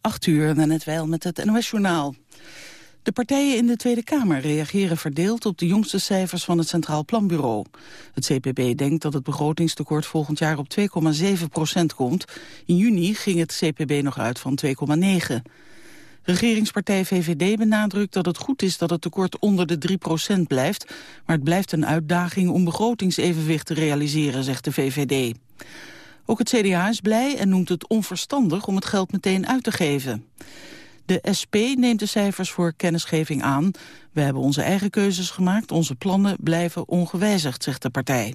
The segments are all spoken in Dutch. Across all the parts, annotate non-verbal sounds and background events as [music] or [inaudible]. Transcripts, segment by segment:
8 uur, net wel met het NOS-journaal. De partijen in de Tweede Kamer reageren verdeeld op de jongste cijfers van het Centraal Planbureau. Het CPB denkt dat het begrotingstekort volgend jaar op 2,7 procent komt. In juni ging het CPB nog uit van 2,9. Regeringspartij VVD benadrukt dat het goed is dat het tekort onder de 3 procent blijft, maar het blijft een uitdaging om begrotingsevenwicht te realiseren, zegt de VVD. Ook het CDA is blij en noemt het onverstandig om het geld meteen uit te geven. De SP neemt de cijfers voor kennisgeving aan. We hebben onze eigen keuzes gemaakt, onze plannen blijven ongewijzigd, zegt de partij.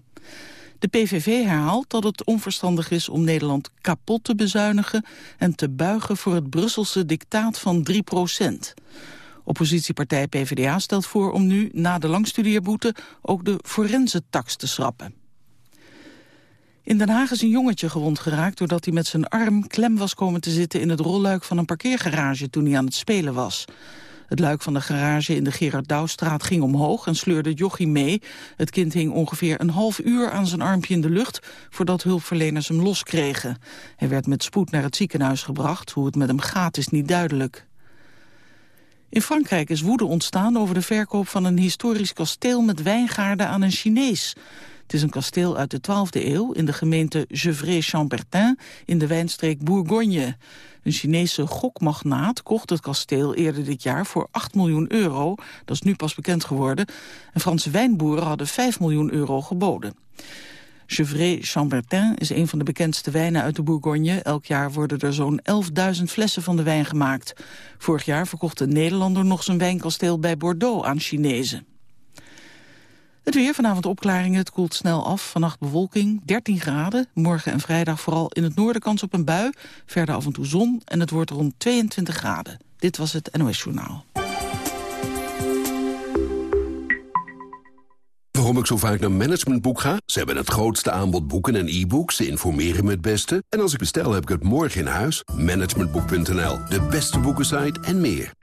De PVV herhaalt dat het onverstandig is om Nederland kapot te bezuinigen... en te buigen voor het Brusselse dictaat van 3 procent. Oppositiepartij PvdA stelt voor om nu, na de langstudeerboete... ook de forensentax te schrappen. In Den Haag is een jongetje gewond geraakt doordat hij met zijn arm klem was komen te zitten in het rolluik van een parkeergarage toen hij aan het spelen was. Het luik van de garage in de Gerard Douwstraat ging omhoog en sleurde jochie mee. Het kind hing ongeveer een half uur aan zijn armpje in de lucht voordat hulpverleners hem loskregen. Hij werd met spoed naar het ziekenhuis gebracht. Hoe het met hem gaat is niet duidelijk. In Frankrijk is woede ontstaan over de verkoop van een historisch kasteel met wijngaarden aan een Chinees. Het is een kasteel uit de 12e eeuw in de gemeente Gevrey-Chambertin in de wijnstreek Bourgogne. Een Chinese gokmagnaat kocht het kasteel eerder dit jaar voor 8 miljoen euro. Dat is nu pas bekend geworden. En Franse wijnboeren hadden 5 miljoen euro geboden. Gevrey-Chambertin is een van de bekendste wijnen uit de Bourgogne. Elk jaar worden er zo'n 11.000 flessen van de wijn gemaakt. Vorig jaar verkocht een Nederlander nog zijn wijnkasteel bij Bordeaux aan Chinezen. Weer, vanavond opklaringen, het koelt snel af. Vannacht bewolking, 13 graden. Morgen en vrijdag vooral in het noorden kans op een bui. Verder af en toe zon en het wordt rond 22 graden. Dit was het NOS Journaal. Waarom ik zo vaak naar Managementboek ga? Ze hebben het grootste aanbod boeken en e-books. Ze informeren me het beste. En als ik bestel, heb ik het morgen in huis. Managementboek.nl, de beste boekensite en meer.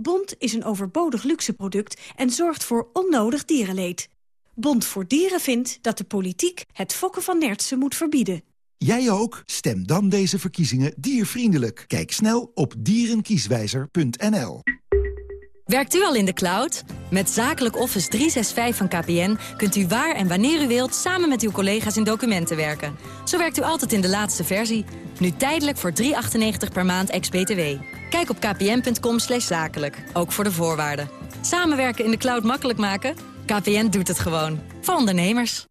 Bond is een overbodig luxeproduct en zorgt voor onnodig dierenleed. Bond voor Dieren vindt dat de politiek het fokken van nertsen moet verbieden. Jij ook? Stem dan deze verkiezingen diervriendelijk. Kijk snel op dierenkieswijzer.nl. Werkt u al in de cloud? Met Zakelijk Office 365 van KPN kunt u waar en wanneer u wilt... samen met uw collega's in documenten werken. Zo werkt u altijd in de laatste versie. Nu tijdelijk voor 3,98 per maand ex-BTW. Kijk op kpn.com zakelijk, ook voor de voorwaarden. Samenwerken in de cloud makkelijk maken? KPN doet het gewoon. Voor ondernemers.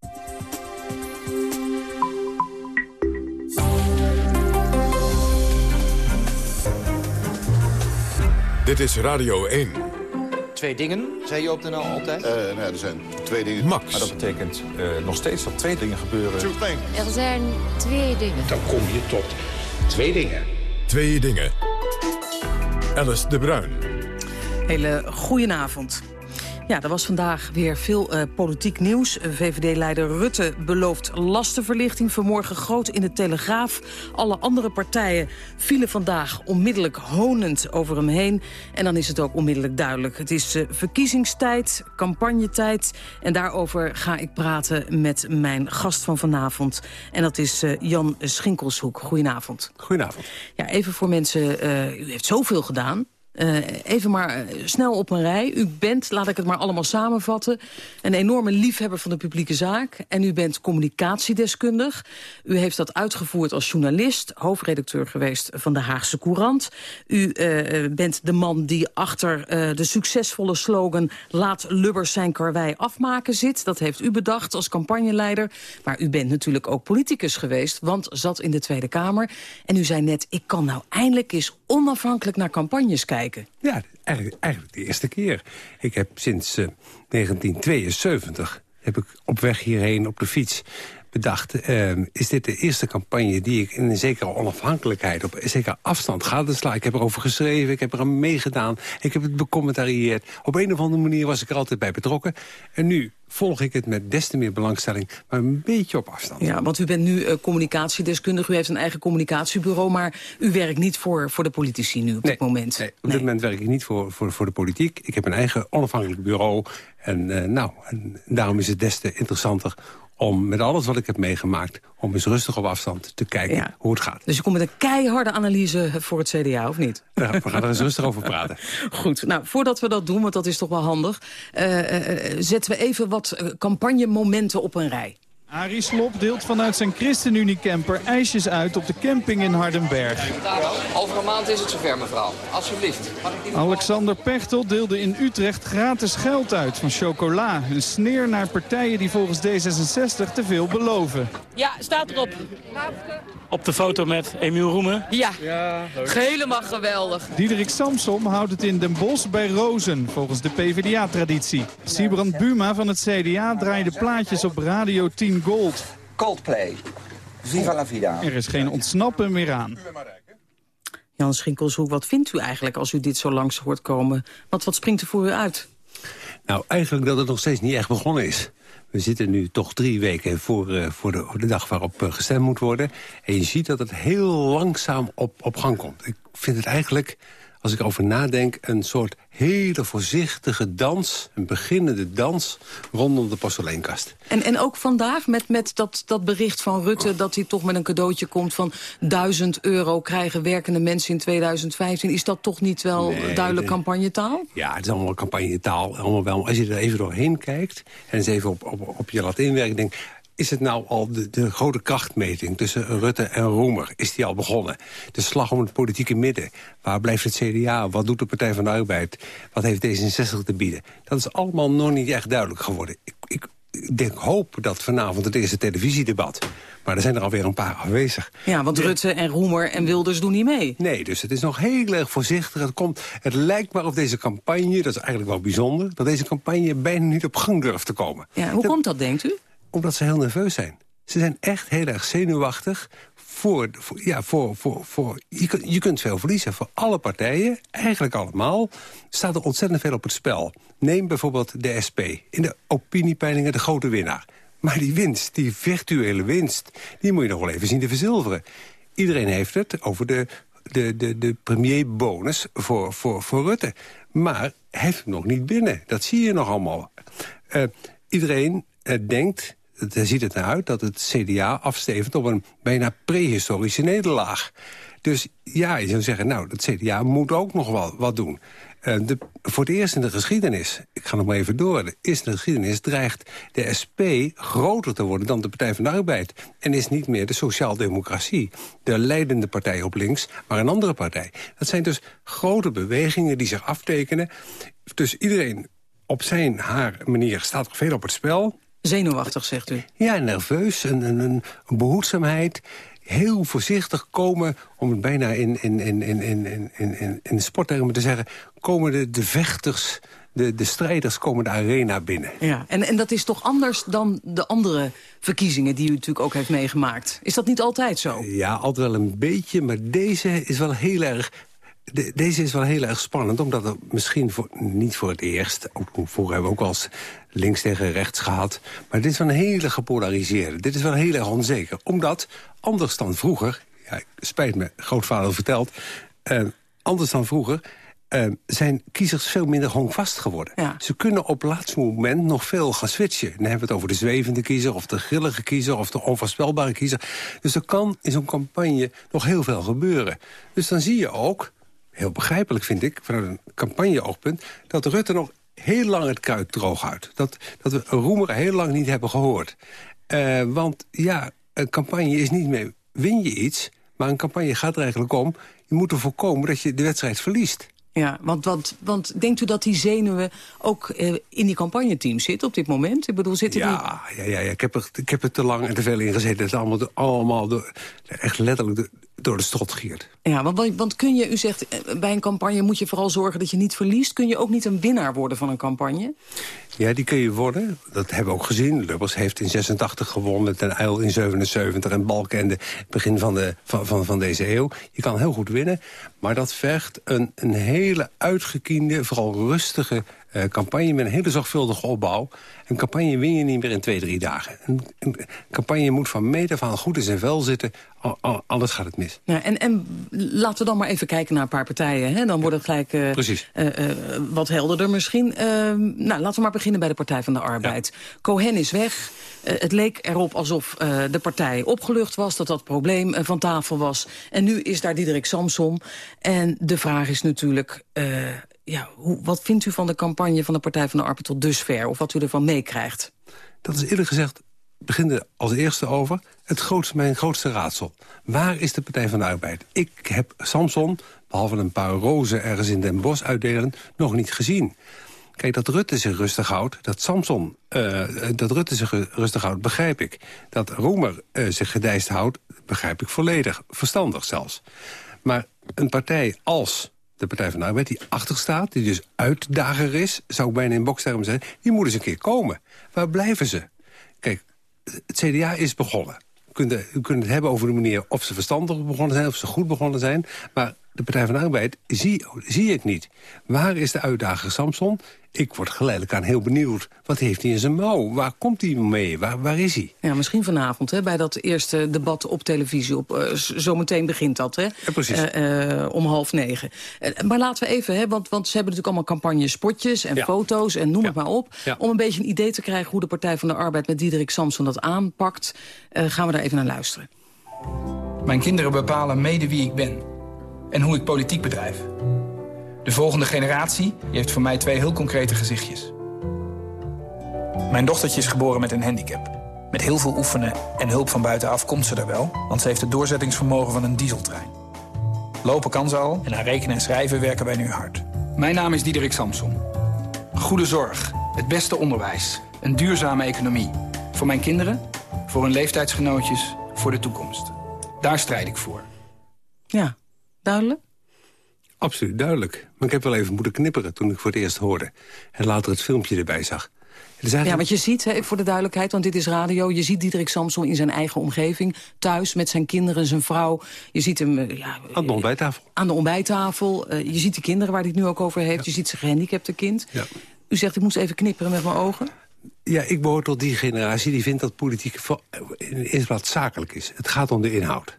Dit is Radio 1. Twee dingen, zei je op de NL altijd? Uh, nou, er zijn twee dingen. Max. Maar dat betekent uh, nog steeds dat twee dingen gebeuren. Er zijn twee dingen. Dan kom je tot twee dingen. Twee dingen. Alice de Bruin. Hele goedenavond. Ja, er was vandaag weer veel uh, politiek nieuws. VVD-leider Rutte belooft lastenverlichting vanmorgen groot in de Telegraaf. Alle andere partijen vielen vandaag onmiddellijk honend over hem heen. En dan is het ook onmiddellijk duidelijk. Het is uh, verkiezingstijd, campagnetijd. En daarover ga ik praten met mijn gast van vanavond. En dat is uh, Jan Schinkelshoek. Goedenavond. Goedenavond. Ja, even voor mensen, u heeft zoveel gedaan. Uh, even maar uh, snel op een rij. U bent, laat ik het maar allemaal samenvatten... een enorme liefhebber van de publieke zaak. En u bent communicatiedeskundig. U heeft dat uitgevoerd als journalist. Hoofdredacteur geweest van de Haagse Courant. U uh, bent de man die achter de succesvolle slogan... laat Lubbers zijn karwei afmaken zit. Dat heeft u bedacht als campagneleider. Maar u bent natuurlijk ook politicus geweest... want zat in de Tweede Kamer. En u zei net, ik kan nou eindelijk eens onafhankelijk naar campagnes kijken. Ja, eigenlijk, eigenlijk de eerste keer. Ik heb sinds uh, 1972 heb ik op weg hierheen op de fiets bedacht... Ehm, is dit de eerste campagne die ik in een zekere onafhankelijkheid... op een zekere afstand ga Ik heb erover geschreven, ik heb er aan meegedaan... ik heb het becommentarieerd. Op een of andere manier was ik er altijd bij betrokken. En nu volg ik het met des te meer belangstelling, maar een beetje op afstand. Ja, want u bent nu uh, communicatiedeskundige, u heeft een eigen communicatiebureau... maar u werkt niet voor, voor de politici nu op dit moment. Nee, op dit moment werk ik niet voor, voor, voor de politiek. Ik heb een eigen onafhankelijk bureau. En, uh, nou, en daarom is het des te interessanter om met alles wat ik heb meegemaakt... om eens rustig op afstand te kijken hoe het gaat. Dus je komt met een keiharde analyse voor het CDA, of niet? Ja, we gaan er eens rustig over praten. [laughs] Goed, nou, voordat we dat doen, want dat is toch wel handig... Uh, uh, zetten we even wat campagnemomenten op een rij. Arie Slop deelt vanuit zijn ChristenUnie-camper ijsjes uit op de camping in Hardenberg. Over een maand is het zover, mevrouw. Alsjeblieft. Alexander Pechtel deelde in Utrecht gratis geld uit van chocola. Een sneer naar partijen die volgens D66 te veel beloven. Ja, staat erop. Op de foto met Emiel Roemen? Ja, ja helemaal geweldig. Diederik Samsom houdt het in Den Bosch bij Rozen, volgens de PvdA-traditie. Sibrand Buma van het CDA draaide plaatjes op Radio 10 Gold. Coldplay. Viva la vida. Er is geen ontsnappen meer aan. Jan Schinkelshoek, wat vindt u eigenlijk als u dit zo langs hoort komen? Wat, wat springt er voor u uit? Nou, eigenlijk dat het nog steeds niet echt begonnen is. We zitten nu toch drie weken voor, uh, voor, de, de, dag waarop uh, gestemd moet worden. En je ziet dat het heel langzaam op, op gang komt. Ik vind het eigenlijk als ik over nadenk, een soort hele voorzichtige dans... een beginnende dans rondom de porseleenkast. En, en ook vandaag met, met dat, dat bericht van Rutte... dat hij toch met een cadeautje komt van 1000 euro... krijgen werkende mensen in 2015. Is dat toch niet wel nee, duidelijk campagnetaal? Ja, het is allemaal campagnetaal. Allemaal wel. Als je er even doorheen kijkt en eens even op, op, op je laat inwerken... denk is het nou al de, de, grote krachtmeting tussen Rutte en Roemer? Is die al begonnen? De slag om het politieke midden. Waar blijft het CDA? Wat doet de Partij van de Arbeid? Wat heeft D66 te bieden? Dat is allemaal nog niet echt duidelijk geworden. Ik, ik, ik denk, hoop dat vanavond het eerste televisiedebat... maar er zijn er alweer een paar aanwezig. Ja, want Rutte en Roemer en Wilders doen niet mee. Nee, dus het is nog heel erg voorzichtig. Het, komt, het lijkt maar of deze campagne, dat is eigenlijk wel bijzonder... dat deze campagne bijna niet op gang durft te komen. Ja, hoe dat, komt dat, denkt u? Omdat ze heel nerveus zijn. Ze zijn echt heel erg zenuwachtig. Voor, ja, voor, voor, voor, je, kunt, je kunt veel verliezen. Voor alle partijen, eigenlijk allemaal, staat er ontzettend veel op het spel. Neem bijvoorbeeld de SP. In de opiniepeilingen de grote winnaar. Maar die winst, die virtuele winst, die moet je nog wel even zien te verzilveren. Iedereen heeft het over de, de, de, de premierbonus voor, voor, voor Rutte. Maar hij heeft hem nog niet binnen. Dat zie je nog allemaal. Uh, iedereen uh, denkt daar ziet het naar uit dat het CDA afstevend op een bijna prehistorische nederlaag. Dus ja, je zou zeggen, nou, het CDA moet ook nog wel wat doen. Uh, de, voor het eerst in de geschiedenis, ik ga nog maar even door... in de geschiedenis dreigt de SP groter te worden dan de Partij van de Arbeid... en is niet meer de sociaaldemocratie, de leidende partij op links... maar een andere partij. Dat zijn dus grote bewegingen die zich aftekenen. Dus iedereen op zijn, haar manier staat veel op het spel... Zenuwachtig, zegt u? Ja, nerveus, een, een, een behoedzaamheid. Heel voorzichtig komen, om het bijna in, in, in, in, in, in, in sporttermen te zeggen... komen de, de vechters, de, de strijders komen de arena binnen. Ja, en, en dat is toch anders dan de andere verkiezingen die u natuurlijk ook heeft meegemaakt. Is dat niet altijd zo? Ja, altijd wel een beetje, maar deze is wel heel erg de, deze is wel heel erg spannend, omdat het misschien voor, niet voor het eerst... Ook, vroeger hebben we ook eens links tegen rechts gehad... maar dit is wel een hele gepolariseerde. Dit is wel heel erg onzeker. Omdat, anders dan vroeger... Ja, spijt me, grootvader verteld... Uh, anders dan vroeger... Uh, zijn kiezers veel minder honkvast geworden. Ja. Ze kunnen op laatste moment nog veel gaan switchen. Dan hebben we het over de zwevende kiezer, of de grillige kiezer... of de onvoorspelbare kiezer. Dus er kan in zo'n campagne nog heel veel gebeuren. Dus dan zie je ook heel begrijpelijk vind ik, vanuit een campagne-oogpunt... dat Rutte nog heel lang het kruid droog houdt. Dat, dat we Roemer heel lang niet hebben gehoord. Uh, want ja, een campagne is niet meer win je iets... maar een campagne gaat er eigenlijk om... je moet er voorkomen dat je de wedstrijd verliest. Ja, want, want, want denkt u dat die zenuwen ook eh, in die campagneteam zitten op dit moment? Ik bedoel, zitten ja, die... ja, ja, ja, ik heb er, ik heb er te lang en te veel in gezeten. Het is allemaal, allemaal echt letterlijk door de strot giert. Ja, want, want kun je, u zegt, eh, bij een campagne moet je vooral zorgen dat je niet verliest. Kun je ook niet een winnaar worden van een campagne? Ja, die kun je worden. Dat hebben we ook gezien. Lubbers heeft in 86 gewonnen, Ten Uyl in 77 en Balkenende begin van, de, van, van, van, deze eeuw. Je kan heel goed winnen, maar dat vergt een, een hele uitgekiende, vooral rustige uh, campagne met een hele zorgvuldige opbouw. Een campagne win je niet meer in twee, drie dagen. Een, een campagne moet van meet af aan goed in zijn vel zitten, anders gaat het mis. Ja, en, en laten we dan maar even kijken naar een paar partijen. Hè? Dan wordt het gelijk uh, Precies. Uh, wat helderder misschien. Ehm, nou, laten we maar beginnen bij de Partij van de Arbeid. Cohen is weg. het leek erop alsof de partij opgelucht was, dat dat probleem van tafel was. En nu is daar Diederik Samson. En de vraag is natuurlijk ja, hoe, wat vindt u van de campagne van de Partij van de Arbeid tot dusver? Of wat u ervan meekrijgt? Dat is eerlijk gezegd, begin er als eerste over. Het mijn grootste raadsel. Waar is de Partij van de Arbeid? Ik heb Samson, behalve een paar rozen ergens in Den Bosch uitdelen, nog niet gezien. Kijk, dat Rutte zich rustig houdt, dat Samson, uh, dat Rutte zich rustig houdt, begrijp ik. Dat Roemer uh, zich gedijst houdt, begrijp ik volledig. Verstandig zelfs. Maar een partij als de Partij van de Arbeid, die achter staat... die dus uitdager is, zou ik bijna in bokstermen zijn... die moet eens een keer komen. Waar blijven ze? Kijk, het CDA is begonnen. We kunnen, we kunnen het hebben over de manier of ze verstandig begonnen zijn... of ze goed begonnen zijn, maar de Partij van de Arbeid zie, zie ik niet. Waar is de uitdager Samson? Ik word geleidelijk aan heel benieuwd. Wat heeft hij in zijn mouw? Waar komt hij mee? Waar, waar is hij? Ja, misschien vanavond hè, bij dat eerste debat op televisie. Op, uh, zometeen begint dat, hè? Ja, precies. Uh, uh, om half negen. maar laten we even, hè, want, want ze hebben natuurlijk allemaal campagnes, spotjes en Ja. foto's en noem Ja. het maar op. Ja. Om een beetje een idee te krijgen hoe de Partij van de Arbeid met Diederik Samson dat aanpakt. eh, gaan we daar even naar luisteren. Mijn kinderen bepalen mede wie ik ben en hoe ik politiek bedrijf. De volgende generatie heeft voor mij twee heel concrete gezichtjes. Mijn dochtertje is geboren met een handicap. Met heel veel oefenen en hulp van buitenaf komt ze er wel, want ze heeft het doorzettingsvermogen van een dieseltrein. Lopen kan ze al en aan rekenen en schrijven werken wij nu hard. Mijn naam is Diederik Samson. Goede zorg, het beste onderwijs, een duurzame economie. Voor mijn kinderen, voor hun leeftijdsgenootjes, voor de toekomst. Daar strijd ik voor. Ja, duidelijk? Absoluut duidelijk. Maar ik heb wel even moeten knipperen toen ik voor het eerst hoorde. En later het filmpje erbij zag. Is Ja, eigenlijk... want je ziet, hè, voor de duidelijkheid, want dit is radio... je ziet Diederik Samson in zijn eigen omgeving. Thuis met zijn kinderen, zijn vrouw. Je ziet hem eh, ja, Aan de ontbijttafel. aan de ontbijttafel. Eh, je ziet de kinderen waar hij het nu ook over heeft. Je ziet zijn gehandicapte kind. Ja. U zegt, ik moest even knipperen met mijn ogen. Ja, ik behoor tot die generatie die vindt dat politiek in de eerste plaats zakelijk is. Het gaat om de inhoud.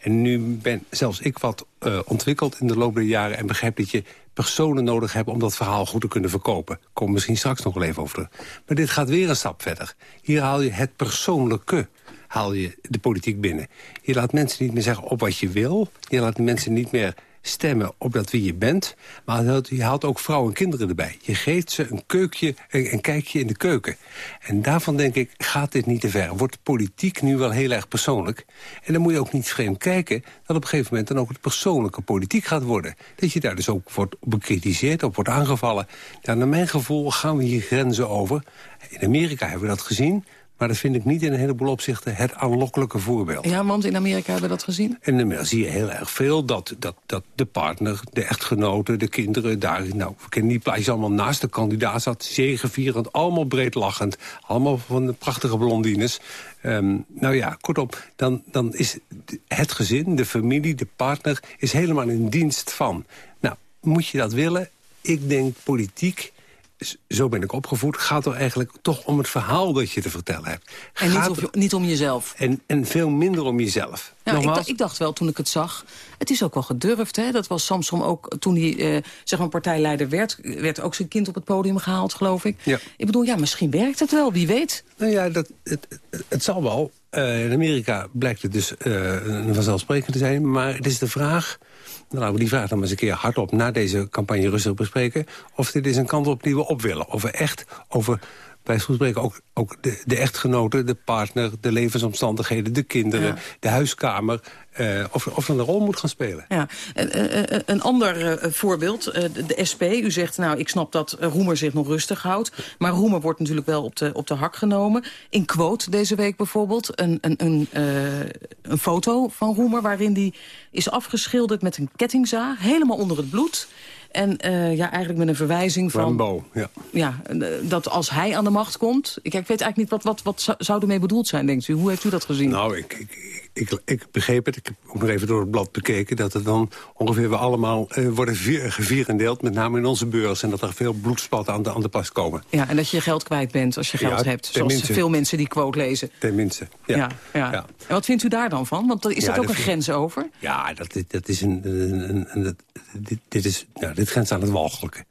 En nu ben zelfs ik wat eh, ontwikkeld in de loop der jaren... en begrijp dat je personen nodig hebt om dat verhaal goed te kunnen verkopen. Kom misschien straks nog wel even over. Maar dit gaat weer een stap verder. Hier haal je het persoonlijke haal je de politiek binnen. Je laat mensen niet meer zeggen op wat je wil. Je laat mensen niet meer stemmen op dat wie je bent. Maar je haalt ook vrouwen en kinderen erbij. Je geeft ze een, keukje, een, een kijkje in de keuken. En daarvan denk ik, gaat dit niet te ver? Wordt politiek nu wel heel erg persoonlijk? En dan moet je ook niet vreemd kijken... dat op een gegeven moment dan ook het persoonlijke politiek gaat worden. Dat je daar dus ook wordt bekritiseerd, op wordt aangevallen. Nou, naar mijn gevoel gaan we hier grenzen over. In Amerika hebben we dat gezien... Maar dat vind ik niet in een heleboel opzichten het aanlokkelijke voorbeeld. Ja, want in Amerika hebben we dat gezien. En dan zie je heel erg veel dat, dat, dat de partner, de echtgenoten, de kinderen... daar, nou, we kennen die plaatjes allemaal naast de kandidaat zat... zegevierend, allemaal breed lachend. Allemaal van de prachtige blondines. Ehm, nou ja, kortom, dan, dan is het gezin, de familie, de partner... is helemaal in dienst van. Nou, moet je dat willen? Ik denk politiek zo ben ik opgevoed, gaat er eigenlijk toch om het verhaal dat je te vertellen hebt. En niet, Gaat niet om jezelf. en, en veel minder om jezelf. Ja, ik, dacht, ik dacht wel toen ik het zag. Het is ook wel gedurfd. Hè? Dat was Samson ook toen hij eh, zeg maar partijleider werd. Werd ook zijn kind op het podium gehaald, geloof ik. Ja. Ik bedoel, ja, misschien werkt het wel. Wie weet. Nou ja, dat, het, het, het zal wel. Eh, in Amerika blijkt het dus een vanzelfsprekend te zijn. Maar het is de vraag... Nou, laten we die vraag dan maar eens een keer hardop na deze campagne rustig bespreken. Of dit is een kant op die we op willen. Of we echt over, bij van spreken, ook, ook de, de echtgenoten, de partner, de levensomstandigheden, de kinderen, Ja. de huiskamer. Eh, of, of een rol moet gaan spelen. Ja. Eh, eh, een ander voorbeeld, de, SP. U zegt, nou, ik snap dat Roemer zich nog rustig houdt. Maar Roemer wordt natuurlijk wel op de, op de hak genomen. In quote deze week bijvoorbeeld een, een, een, een foto van Roemer... waarin die is afgeschilderd met een kettingzaag, helemaal onder het bloed. En uh, ja, eigenlijk met een verwijzing van... Rambo, ja. Ja, dat als hij aan de macht komt... Ik, ik weet eigenlijk niet, wat, wat, wat zou ermee bedoeld zijn, denkt u? Hoe heeft u dat gezien? Nou, ik, ik, ik, ik begreep het. Ik heb ook nog even door het blad bekeken... dat er dan ongeveer we allemaal uh, worden gevierendeeld... met name in onze beurs. En dat er veel bloedspatten aan de, aan de pas komen. Ja, en dat je je geld kwijt bent als je geld ja, hebt. Zoals minste. veel mensen die quote lezen. Tenminste, ja. Ja, ja. Ja. En wat vindt u daar dan van? Want is dat ook dat een grens over? Ja, dat, dat is een, een, een- een- dat- dit, dit, is, nou, dit grenst aan het walgelijke.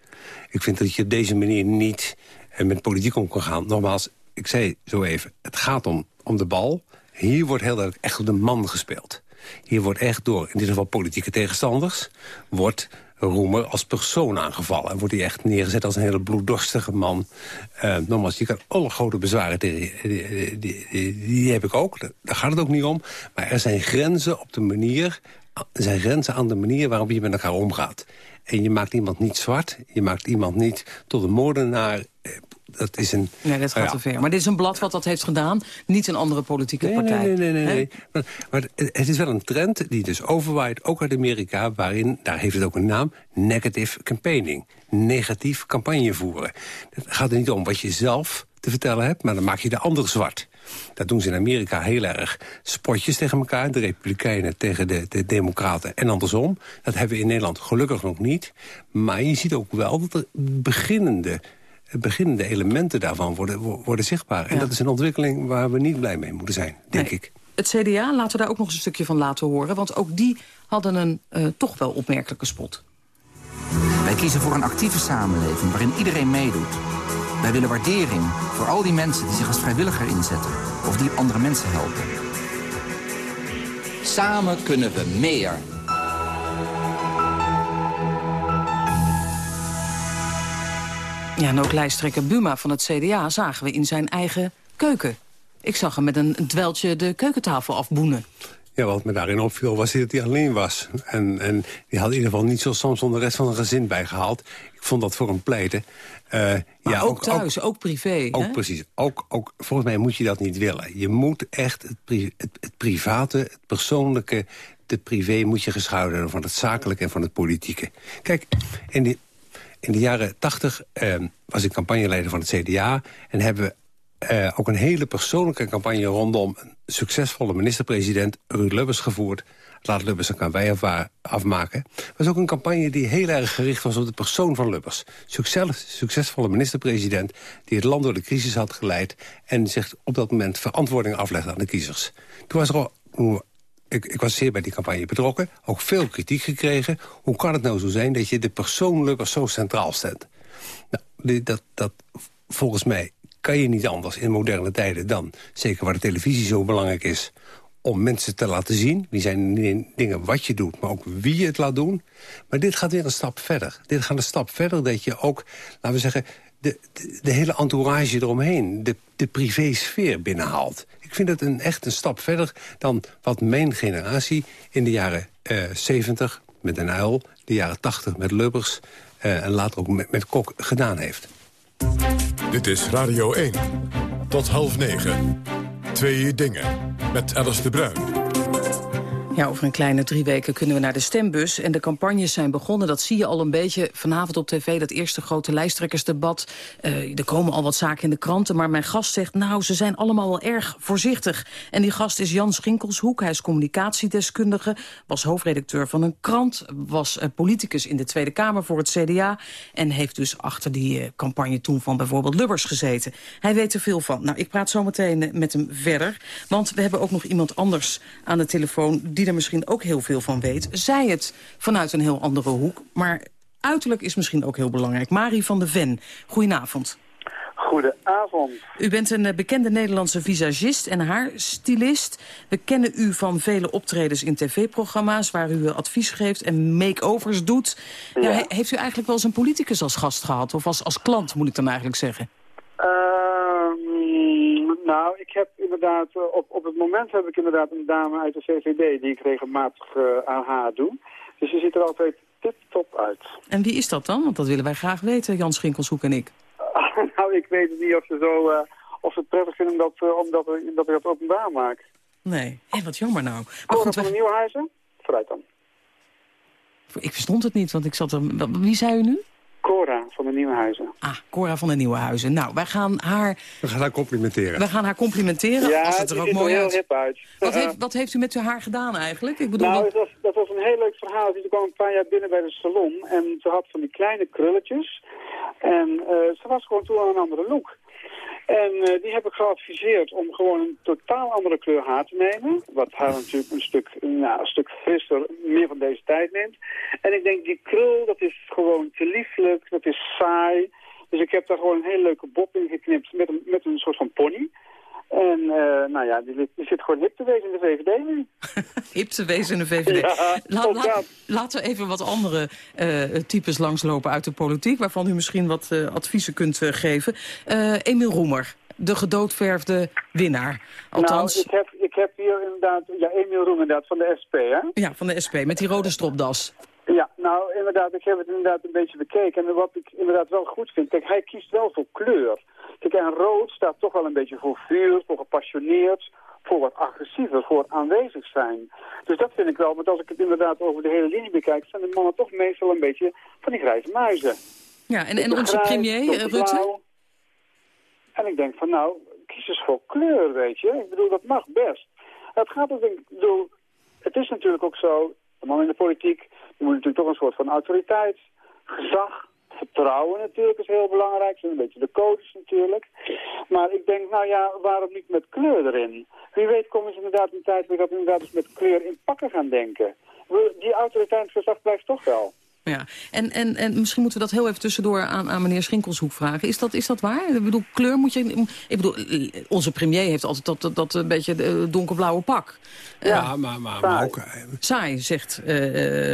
Ik vind dat je op deze manier niet eh, met politiek om kan gaan. Nogmaals, ik zei zo even, het gaat om, om de bal. Hier wordt heel duidelijk echt op de man gespeeld. Hier wordt echt door, in dit geval politieke tegenstanders... wordt Roemer als persoon aangevallen. En wordt hij echt neergezet als een hele bloeddorstige man. Eh nogmaals, je kan alle grote bezwaren tegen... Die, die, heb ik ook, daar gaat het ook niet om. Maar er zijn grenzen op de manier... Er zijn grenzen aan de manier waarop je met elkaar omgaat. En je maakt iemand niet zwart. Je maakt iemand niet tot een moordenaar. Dat is een... Nee, dat gaat nou ja, te ver. Maar dit is een blad wat dat heeft gedaan. Niet een andere politieke Nee, partij. nee, nee, nee. Nee. Maar, het is wel een trend die dus overwaait, ook uit Amerika... waarin, daar heeft het ook een naam, negative campaigning. Negatief campagne voeren. Het gaat er niet om wat je zelf te vertellen hebt... maar dan maak je de ander zwart. Dat doen ze in Amerika heel erg. Spotjes tegen elkaar, de Republikeinen tegen de, de Democraten en andersom. Dat hebben we in Nederland gelukkig nog niet. Maar je ziet ook wel dat er beginnende, beginnende elementen daarvan worden, worden zichtbaar. En Ja. dat is een ontwikkeling waar we niet blij mee moeten zijn, denk Nee. ik. Het CDA, laten we daar ook nog eens een stukje van laten horen. Want ook die hadden een eh, toch wel opmerkelijke spot. Wij kiezen voor een actieve samenleving waarin iedereen meedoet. Wij willen waardering voor al die mensen die zich als vrijwilliger inzetten of die andere mensen helpen. Samen kunnen we meer. Ja, en ook lijsttrekker Buma van het CDA zagen we in zijn eigen keuken. Ik zag hem met een, dweiltje de keukentafel afboenen. Ja, wat me daarin opviel was dat hij alleen was. En, en die had in ieder geval niet zo Samson de rest van zijn gezin bijgehaald. Ik vond dat voor een pleiten. Eh, Maar ja, ook thuis, ook, privé. Ook hè? precies. Ook, ook, volgens mij moet je dat niet willen. Je moet echt het, pri- het, het private, het persoonlijke, de privé moet je gescheiden van het zakelijke en van het politieke. Kijk, in de, in de jaren tachtig eh, was ik campagneleider van het CDA en hebben we eh, ook een hele persoonlijke campagne rondom een succesvolle minister-president Ruud Lubbers gevoerd. Laat Lubbers campagne afwa- afmaken. Het was ook een campagne die heel erg gericht was op de persoon van Lubbers. Succes, succesvolle minister-president die het land door de crisis had geleid... en zich op dat moment verantwoording aflegde aan de kiezers. Toen was er al... Ik, ik was zeer bij die campagne betrokken, ook veel kritiek gekregen. Hoe kan het nou zo zijn dat je de persoon Lubbers zo centraal stelt? Nou, dat, dat, volgens mij kan je niet anders in moderne tijden dan... zeker waar de televisie zo belangrijk is... om mensen te laten zien. Die zijn dingen wat je doet, maar ook wie je het laat doen. Maar dit gaat weer een stap verder. Dit gaat een stap verder dat je ook, laten we zeggen... de, de, hele entourage eromheen, de, de privésfeer binnenhaalt. Ik vind het een, echt een stap verder dan wat mijn generatie... in de jaren eh 70 met Den Uyl, de jaren 80 met Lubbers... eh, en later ook met, met Kok gedaan heeft. Dit is Radio 1. Tot half negen. Twee dingen. Met Alice de Bruin. Ja, over een kleine drie weken kunnen we naar de stembus. En de campagnes zijn begonnen. Dat zie je al een beetje vanavond op tv. Dat eerste grote lijsttrekkersdebat. Eh, er komen al wat zaken in de kranten. Maar mijn gast zegt, nou, ze zijn allemaal wel erg voorzichtig. En die gast is Jan Schinkelshoek. Hij is communicatiedeskundige. Was hoofdredacteur van een krant. Was eh, politicus in de Tweede Kamer voor het CDA. En heeft dus achter die eh, campagne toen van bijvoorbeeld Lubbers gezeten. Hij weet er veel van. Nou, ik praat zo meteen met hem verder. Want we hebben ook nog iemand anders aan de telefoon... die er misschien ook heel veel van weet. Zij het vanuit een heel andere hoek. Maar uiterlijk is misschien ook heel belangrijk. Marie van de Ven, goedenavond. Goedenavond. U bent een eh, bekende Nederlandse visagist en haarstylist. We kennen u van vele optredens in tv-programma's... waar u eh, advies geeft en makeovers doet. Ja. Ja. he- heeft u eigenlijk wel eens een politicus als gast gehad? Of als, als klant, moet ik dan eigenlijk zeggen? Ehm, nou, ik heb inderdaad, eh, op, op het moment heb ik inderdaad een dame uit de VVD die ik regelmatig eh, aan haar doe. Dus ze ziet er altijd tip-top uit. En wie is dat dan? Want dat willen wij graag weten, Jan Schinkelshoek en ik. [laughs] nou, ik weet het niet of ze, zo, eh, of ze het prettig vinden dat, eh, omdat, we- dat ik dat openbaar maak. Nee, Hé, wat jammer nou. Maar Cora goed, van de Nieuwhuizen? Vooruit dan. Ik verstond het niet, want ik zat er... Wie zei u nu? Cora van de Nieuwenhuizen. Ah, Cora van de Nieuwenhuizen. Nou, wij gaan haar... We gaan haar complimenteren. We gaan haar complimenteren, ja, als het er ook ziet mooi er heel uit. hip uit. Wat heeft, wat heeft u met uw haar gedaan eigenlijk? Ik bedoel, nou, wat- dat was, dat was een heel leuk verhaal. Ze kwam een paar jaar binnen bij de salon en ze had van die kleine krulletjes. En eh, ze was gewoon toen aan een andere look. En eh, die heb ik geadviseerd om gewoon een totaal andere kleur haar te nemen. Wat haar natuurlijk een stuk, nou, een stuk frisser, meer van deze tijd neemt. En ik denk, die krul, dat is gewoon te lieflijk, dat is saai. Dus ik heb daar gewoon een hele leuke bob in geknipt met een, met een soort van pony. En eh, nou ja, die, zit gewoon hip te wezen in de VVD nu. [laughs] hip te wezen in de VVD. Ja, laten we even wat andere eh, types langslopen uit de politiek... waarvan u misschien wat eh, adviezen kunt geven. Emiel Roemer, de gedoodverfde winnaar. Althans, Nou, ik heb, ik heb hier inderdaad, ja, Emiel Roem inderdaad, van de SP, hè? ja, van de SP, met die rode stropdas. Nou inderdaad, ik heb het inderdaad een beetje bekeken. En wat ik inderdaad wel goed vind, kijk, hij kiest wel voor kleur. Kijk, en rood staat toch wel een beetje voor vuur, voor gepassioneerd, voor wat agressiever, voor aanwezig zijn. Dus dat vind ik wel, want als ik het inderdaad over de hele linie bekijk, zijn de mannen toch meestal een beetje van die grijze muizen. Ja, en, en onze premier, eh, Rutte? En ik denk van nou, kies eens voor kleur, weet je. Ik bedoel, dat mag best. Het gaat ook, ik bedoel, het is natuurlijk ook zo, de man in de politiek, moet natuurlijk toch een soort van autoriteit, gezag, vertrouwen natuurlijk is heel belangrijk. Zijn een beetje de codes natuurlijk. Maar ik denk, nou ja, waarom niet met kleur erin? Wie weet komen ze inderdaad een tijd weer dat we inderdaad eens met kleur in pakken gaan denken. Die autoriteit en gezag blijft toch wel. Ja, en, en, en misschien moeten we dat heel even tussendoor aan, aan meneer Schinkelshoek vragen. Is dat, is dat waar? Ik bedoel, kleur moet je... Ik bedoel, onze premier heeft altijd dat, dat, dat een beetje eh, donkerblauwe pak. Ja, maar, maar, maar ook... eh, Saai, zegt eh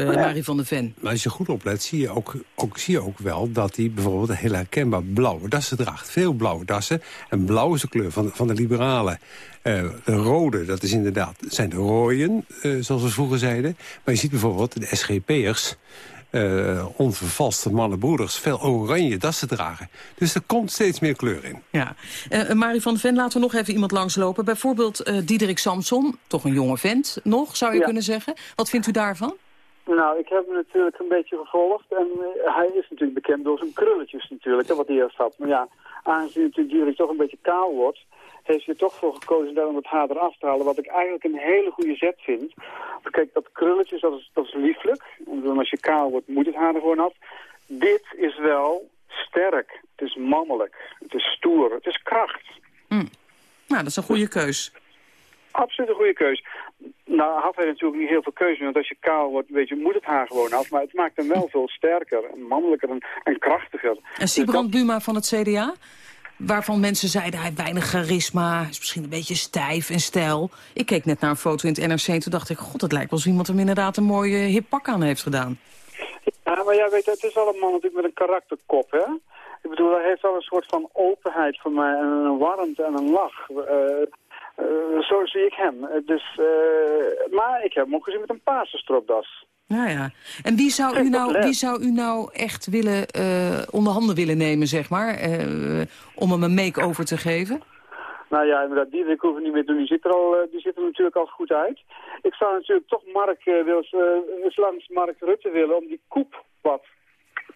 eh, Marie van der Ven. Maar als je goed oplet, zie je ook, ook, zie je ook wel dat hij bijvoorbeeld een heel herkenbaar blauwe dassen draagt. Veel blauwe dassen. En blauw is de kleur van, van de liberalen. Eh, de rode, dat is inderdaad, zijn de rooien, eh, zoals we vroeger zeiden. Maar je ziet bijvoorbeeld de SGP'ers, eh onvervalste mannenbroeders, veel oranje dassen dragen. Dus er komt steeds meer kleur in. Ja. Eh, Marie van Ven, laten we nog even iemand langslopen. Bijvoorbeeld eh Diederik Samson, toch een jonge vent nog, zou je Ja. kunnen zeggen. Wat vindt u daarvan? Nou, ik heb hem natuurlijk een beetje gevolgd. En hij is natuurlijk bekend door zijn krulletjes natuurlijk, hè, wat hij eerst had. Maar ja, aangezien natuurlijk toch een beetje kaal wordt... heeft er toch voor gekozen om het haar eraf te halen. Wat ik eigenlijk een hele goede zet vind. Kijk, dat krulletjes, dat is, dat is lieflijk. En als je kaal wordt, moet het haar er gewoon af. Dit is wel sterk. Het is mannelijk. Het is stoer. Het is kracht. Nou, dat is een goede keus. Absoluut een goede keus. Nou had hij natuurlijk niet heel veel keuze, want als je kaal wordt, weet je, moet het haar gewoon af. Maar het maakt hem wel veel sterker en mannelijker en, en krachtiger. En Sibrand Buma van het CDA? Waarvan mensen zeiden, hij heeft weinig charisma, is misschien een beetje stijf en stijl. Ik keek net naar een foto in het NRC en toen dacht ik... god, het lijkt wel eens iemand hem inderdaad een mooie hip pak aan heeft gedaan. Ja, maar ja, weet het is wel een man natuurlijk met een karakterkop, hè. Ik bedoel, hij heeft wel een soort van openheid voor mij en een warmte en een lach. Eh, eh, zo zie ik hem. Eh, Dus, maar ik heb hem ook gezien met een paarse stropdas. Ja, ja. En wie zou u nou, wie zou u nou echt willen, eh onder handen willen nemen, zeg maar... eh, om hem een make-over te geven? Nou ja, inderdaad, die hoeven niet meer te doen. Die zit, er al, eh, die zit er natuurlijk al goed uit. Ik zou natuurlijk toch Mark, uh, wil, uh, eens langs Mark Rutte willen om die koep wat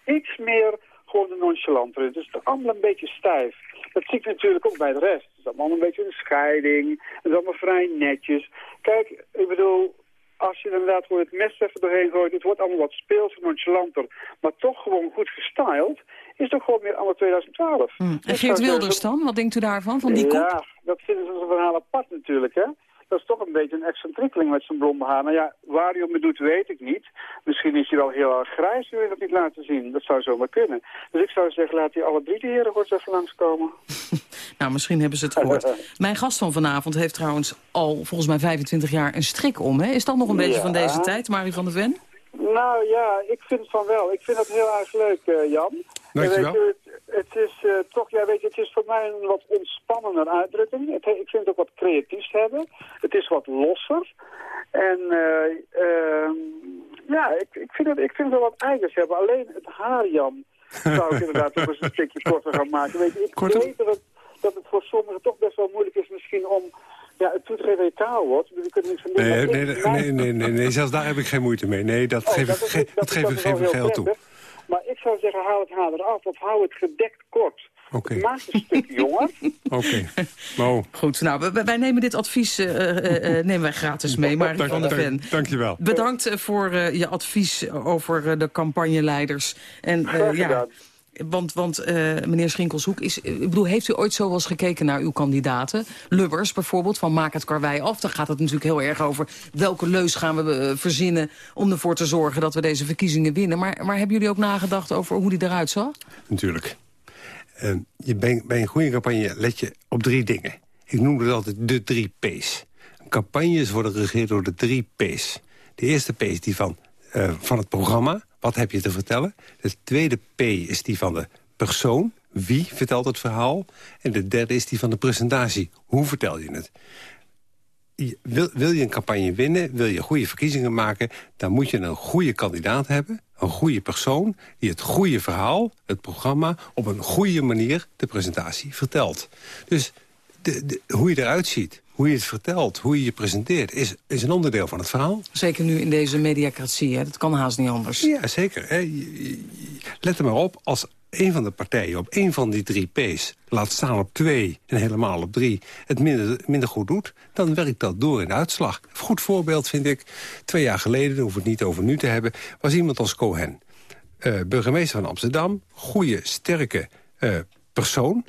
iets meer gewoon nonchalanter. Het is allemaal een beetje stijf. Dat zie ik natuurlijk ook bij de rest. Het is allemaal een beetje een scheiding. Het is allemaal vrij netjes. Kijk, ik bedoel, als je inderdaad gewoon het mes even doorheen gooit, het wordt allemaal wat speels en nonchalanter, maar toch gewoon goed gestyled, is toch gewoon meer allemaal 2012. Hm. En Dus Geert dat- Wilders dan? Wat denkt u daarvan, van die ja, kop? dat vinden ze een verhaal apart natuurlijk, hè. Dat is toch een beetje een excentriekeling met zijn blonde haar. Nou ja, waar hij op me doet, weet ik niet. Misschien is hij wel heel erg grijs, wil je dat niet laten zien. Dat zou zomaar kunnen. Dus ik zou zeggen, laat die alle drie de heren gewoon even langskomen. [laughs] Nou, misschien hebben ze het gehoord. [laughs] Mijn gast van vanavond heeft trouwens al volgens mij 25 jaar een strik om. Hè? Is dat nog een beetje van deze tijd, Marie van der Ven? Nou ja, ik vind het van wel. Ik vind het heel erg leuk, eh, Jan. Dankjewel. Weet je, het, het is eh, toch, ja, weet je, het is voor mij een wat ontspannender uitdrukking. Het, ik vind het ook wat creatiefs hebben. Het is wat losser. En eh, ehm, ja, ik, ik, vind het, ik vind het wel wat eigens hebben. Alleen het haar, Jan, zou ik inderdaad [laughs] ook eens een stukje korter gaan maken. Weet je, ik Korter? weet dat het, dat het voor sommigen toch best wel moeilijk is misschien om Ja, het toetgeven taalwoord, we kunnen niks van. Nee, Maar nee, nee, nee, nee, nee, zelfs daar heb ik geen moeite mee. Nee, dat Oh, geef ik, dat ge- dat dat geef dat ik geheel toe. Maar ik zou zeggen, haal het haal eraf of hou het gedekt kort. Oké. Maak het een stuk [laughs] jonger. Oké. Goed, nou, wij- wij nemen dit advies eh, eh, eh, nemen wij gratis mee, [laughs] Dank- van dank- Ven. Dankjewel. Bedankt voor je advies over de campagneleiders. En, Graag ja. Want want eh, meneer Schinkelshoek, is, ik bedoel, heeft u ooit zo eens gekeken naar uw kandidaten? Lubbers bijvoorbeeld, van maak het karwei af. Dan gaat het natuurlijk heel erg over welke leus gaan we eh, verzinnen... om ervoor te zorgen dat we deze verkiezingen winnen. Maar, maar hebben jullie ook nagedacht over hoe die eruit zag? Natuurlijk. Eh, je bij, bij een goede campagne let je op drie dingen. Ik noem het altijd de drie P's. Campagnes worden geregeerd door de drie P's. De eerste P is die van, eh, van het programma. Wat heb je te vertellen? De tweede P is die van de persoon. Wie vertelt het verhaal? En de derde is die van de presentatie. Hoe vertel je het? Wil, wil je een campagne winnen, wil je goede verkiezingen maken... dan moet je een goede kandidaat hebben, een goede persoon... die het goede verhaal, het programma, op een goede manier de presentatie vertelt. Dus de, hoe je eruit ziet, hoe je het vertelt, hoe je je presenteert... is, is een onderdeel van het verhaal. Zeker nu in deze mediacratie, hè? dat kan haast niet anders. Ja, zeker. hè. Let er maar op, als een van de partijen op één van die drie P's... laat staan op twee en helemaal op drie... het minder, minder goed doet, dan werkt dat door in de uitslag. Een goed voorbeeld vind ik, twee jaar geleden... daar hoef ik het niet over nu te hebben, was iemand als Cohen. Eh, burgemeester van Amsterdam, goede, sterke eh, persoon.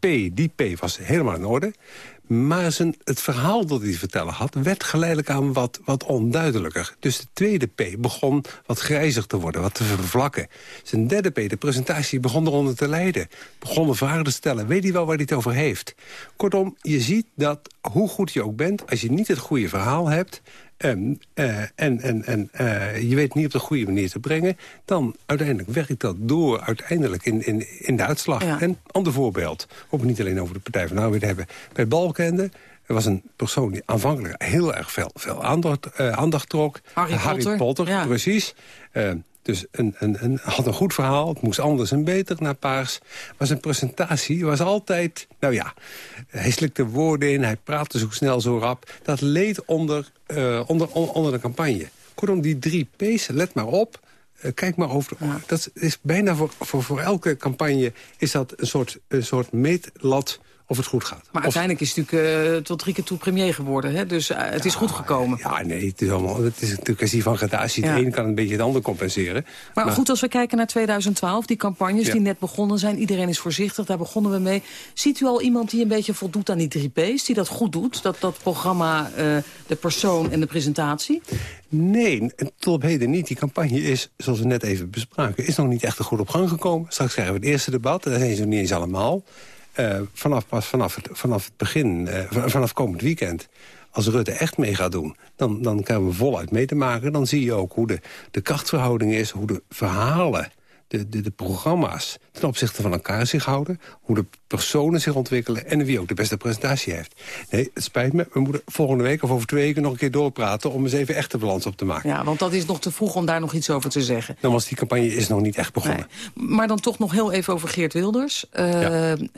P, die P was helemaal in orde. Maar zijn, het verhaal dat hij te vertellen had... werd geleidelijk aan wat, wat onduidelijker. Dus de tweede P begon wat grijzig te worden, wat te vervlakken. Zijn derde P, de presentatie, begon eronder te lijden. Begon de vragen te stellen. Weet hij wel waar hij het over heeft? Kortom, je ziet dat hoe goed je ook bent... als je niet het goede verhaal hebt... eh, en en, en eh, je weet het niet op de goede manier te brengen... dan uiteindelijk werkt dat door uiteindelijk in, in, in de uitslag. Ja. En ander voorbeeld, om het niet alleen over de Partij van de Arbeid hebben. Bij Balkende er was een persoon die aanvankelijk heel erg veel, veel aandacht, eh, aandacht trok. Harry Potter. Ja. precies. Dus een, een, een, had een goed verhaal, het moest anders en beter naar Paars. Maar zijn presentatie was altijd, nou ja, hij slikte woorden in, hij praatte zo snel, zo rap. Dat leed onder, eh, onder, on- onder de campagne. Kortom, die drie P's, let maar op. Eh, kijk maar over. Dat is bijna voor, voor, voor elke campagne is dat een soort, een soort meetlat of het goed gaat. Maar uiteindelijk is hij natuurlijk eh, tot drie keer toe premier geworden. Hè? Dus eh, het is goed gekomen. Ja, nee, het is, allemaal, het is natuurlijk een kwestie van gradatie. Ja. Het ene kan een beetje het ander compenseren. Maar, goed, als we kijken naar 2012, die campagnes Ja. die net begonnen zijn. Iedereen is voorzichtig, daar begonnen we mee. Ziet u al iemand die een beetje voldoet aan die drie P's? Die dat goed doet? Dat, dat programma, eh, de persoon en de presentatie? Nee, tot op heden niet. Die campagne is, zoals we net even bespraken... is nog niet echt goed op gang gekomen. Straks krijgen we het eerste debat. Daar zijn ze nog niet eens allemaal. Eh, vanaf, pas vanaf, het, vanaf het begin, eh, vanaf komend weekend... als Rutte echt mee gaat doen, dan, dan krijgen we voluit mee te maken. Dan zie je ook hoe de, de krachtverhouding is, hoe de verhalen... De, de, de programma's ten opzichte van elkaar zich houden... hoe de personen zich ontwikkelen en wie ook de beste presentatie heeft. Nee, het spijt me, we moeten volgende week of over twee weken nog een keer doorpraten... om eens even echt de balans op te maken. Ja, want dat is nog te vroeg om daar nog iets over te zeggen. Dan was die campagne is nog niet echt begonnen. Maar dan toch nog heel even over Geert Wilders. Eh,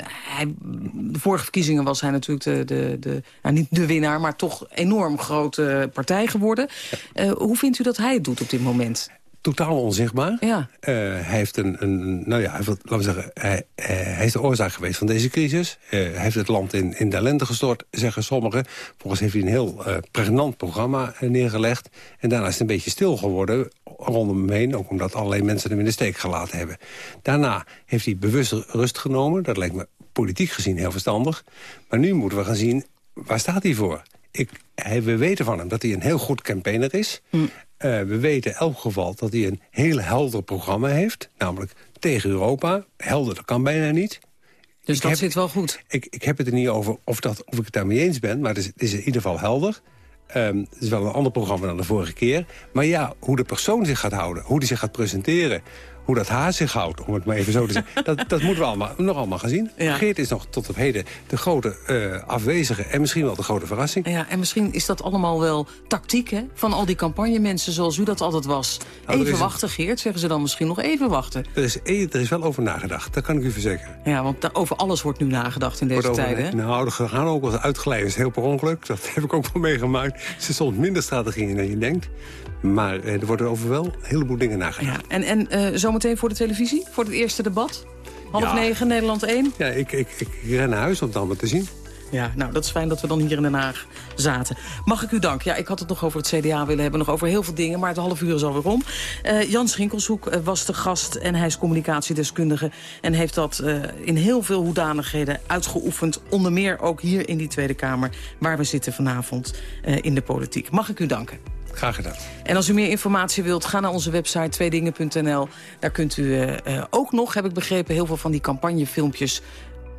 hij, de vorige verkiezingen was hij natuurlijk de, de, de, nou, niet de winnaar... maar toch enorm grote partij geworden. Eh, hoe vindt u dat hij het doet op dit moment? Totaal onzichtbaar. Ja. Eh, hij heeft een, een nou ja, laten we zeggen, hij, eh, hij is de oorzaak geweest van deze crisis. Eh, hij heeft het land in, in de ellende gestort, zeggen sommigen. Volgens heeft hij een heel eh, pregnant programma neergelegd. En daarna is het een beetje stil geworden rondom hem heen. Ook omdat allerlei mensen hem in de steek gelaten hebben. Daarna heeft hij bewust rust genomen. Dat lijkt me politiek gezien heel verstandig. Maar nu moeten we gaan zien, waar staat hij voor? Ik, hij, we weten van hem dat hij een heel goed campaigner is. Eh, we weten in elk geval dat hij een heel helder programma heeft. Namelijk tegen Europa. Helder, dat kan bijna niet. Dus dat zit wel goed. Ik, ik heb het er niet over of, dat, of ik het daarmee eens ben. Maar het is, het is in ieder geval helder. Ehm, het is wel een ander programma dan de vorige keer. Maar ja, hoe de persoon zich gaat houden. Hoe die zich gaat presenteren. Hoe dat haar zich houdt, om het maar even zo te zeggen... [laughs] dat, dat moeten we allemaal, nog allemaal gaan zien. Geert is nog tot op heden de grote uh, afwezige en misschien wel de grote verrassing. Ja, en misschien is dat allemaal wel tactiek hè, van al die campagnemensen zoals u dat altijd was. Nou, even wachten, Geert, zeggen ze dan misschien nog even wachten. Er is, er is wel over nagedacht, dat kan ik u verzekeren. Ja, want over alles wordt nu nagedacht in deze tijden. Nou, er gaan ook wel uitgeleiders heel per ongeluk. Dat [laughs] heb ik ook wel meegemaakt. Is soms minder strategieën dan je denkt. Maar eh, er worden over wel een heleboel dingen nagedacht. Ja, en en uh, zometeen voor de televisie, voor het eerste debat? Half negen, Nederland 1? Ja, ik, ik, ik ren naar huis om het allemaal te zien. Ja, nou, dat is fijn dat we dan hier in Den Haag zaten. Mag ik u danken? Ja, ik had het nog over het CDA willen hebben, nog over heel veel dingen... maar het half uur is alweer om. Uh, Jan Schinkelshoek uh, was de gast en hij is communicatiedeskundige... en heeft dat uh, in heel veel hoedanigheden uitgeoefend. Onder meer ook hier in die Tweede Kamer, waar we zitten vanavond in de politiek. Mag ik u danken? Graag gedaan. En als u meer informatie wilt, ga naar onze website tweedingen.nl. Daar kunt u uh, ook nog, heb ik begrepen, heel veel van die campagnefilmpjes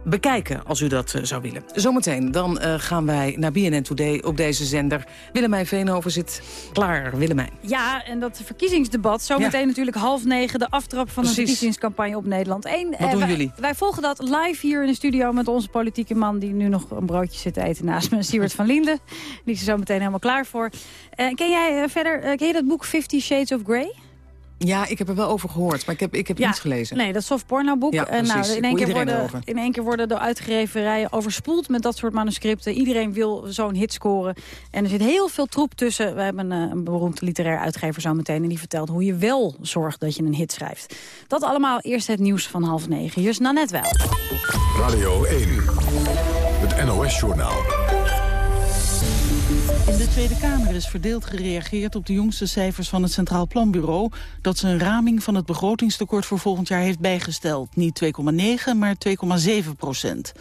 bekijken als u dat uh, zou willen. Zometeen, dan uh, gaan wij naar BNN Today op deze zender. Willemijn Veenhoven zit klaar. Willemijn. Ja, en dat verkiezingsdebat. Zometeen ja. natuurlijk half negen de aftrap van Precies. de verkiezingscampagne op Nederland 1. Wat uh, doen wij, jullie? Wij volgen dat live hier in de studio met onze politieke man... die nu nog een broodje zit te eten naast me, Siewert van Linden. Die is er zo meteen helemaal klaar voor. ken jij verder, ken je dat boek Fifty Shades of Grey? Ja, ik heb er wel over gehoord, maar ik heb, ik heb ja, niets gelezen. Nee, dat soft pornoboek. Ja, en nou, in één, keer worden, in één keer worden de uitgeverijen overspoeld met dat soort manuscripten. Iedereen wil zo'n hit scoren. En er zit heel veel troep tussen. We hebben een, een beroemd literair uitgever zo meteen. En die vertelt hoe je wel zorgt dat je een hit schrijft. Dat allemaal eerst het nieuws van half negen. Hier is Nanette wel. Radio 1, het NOS-journaal. In de Tweede Kamer is verdeeld gereageerd op de jongste cijfers van het Centraal Planbureau... dat zijn raming van het begrotingstekort voor volgend jaar heeft bijgesteld. Niet 2,9, maar 2,7 procent.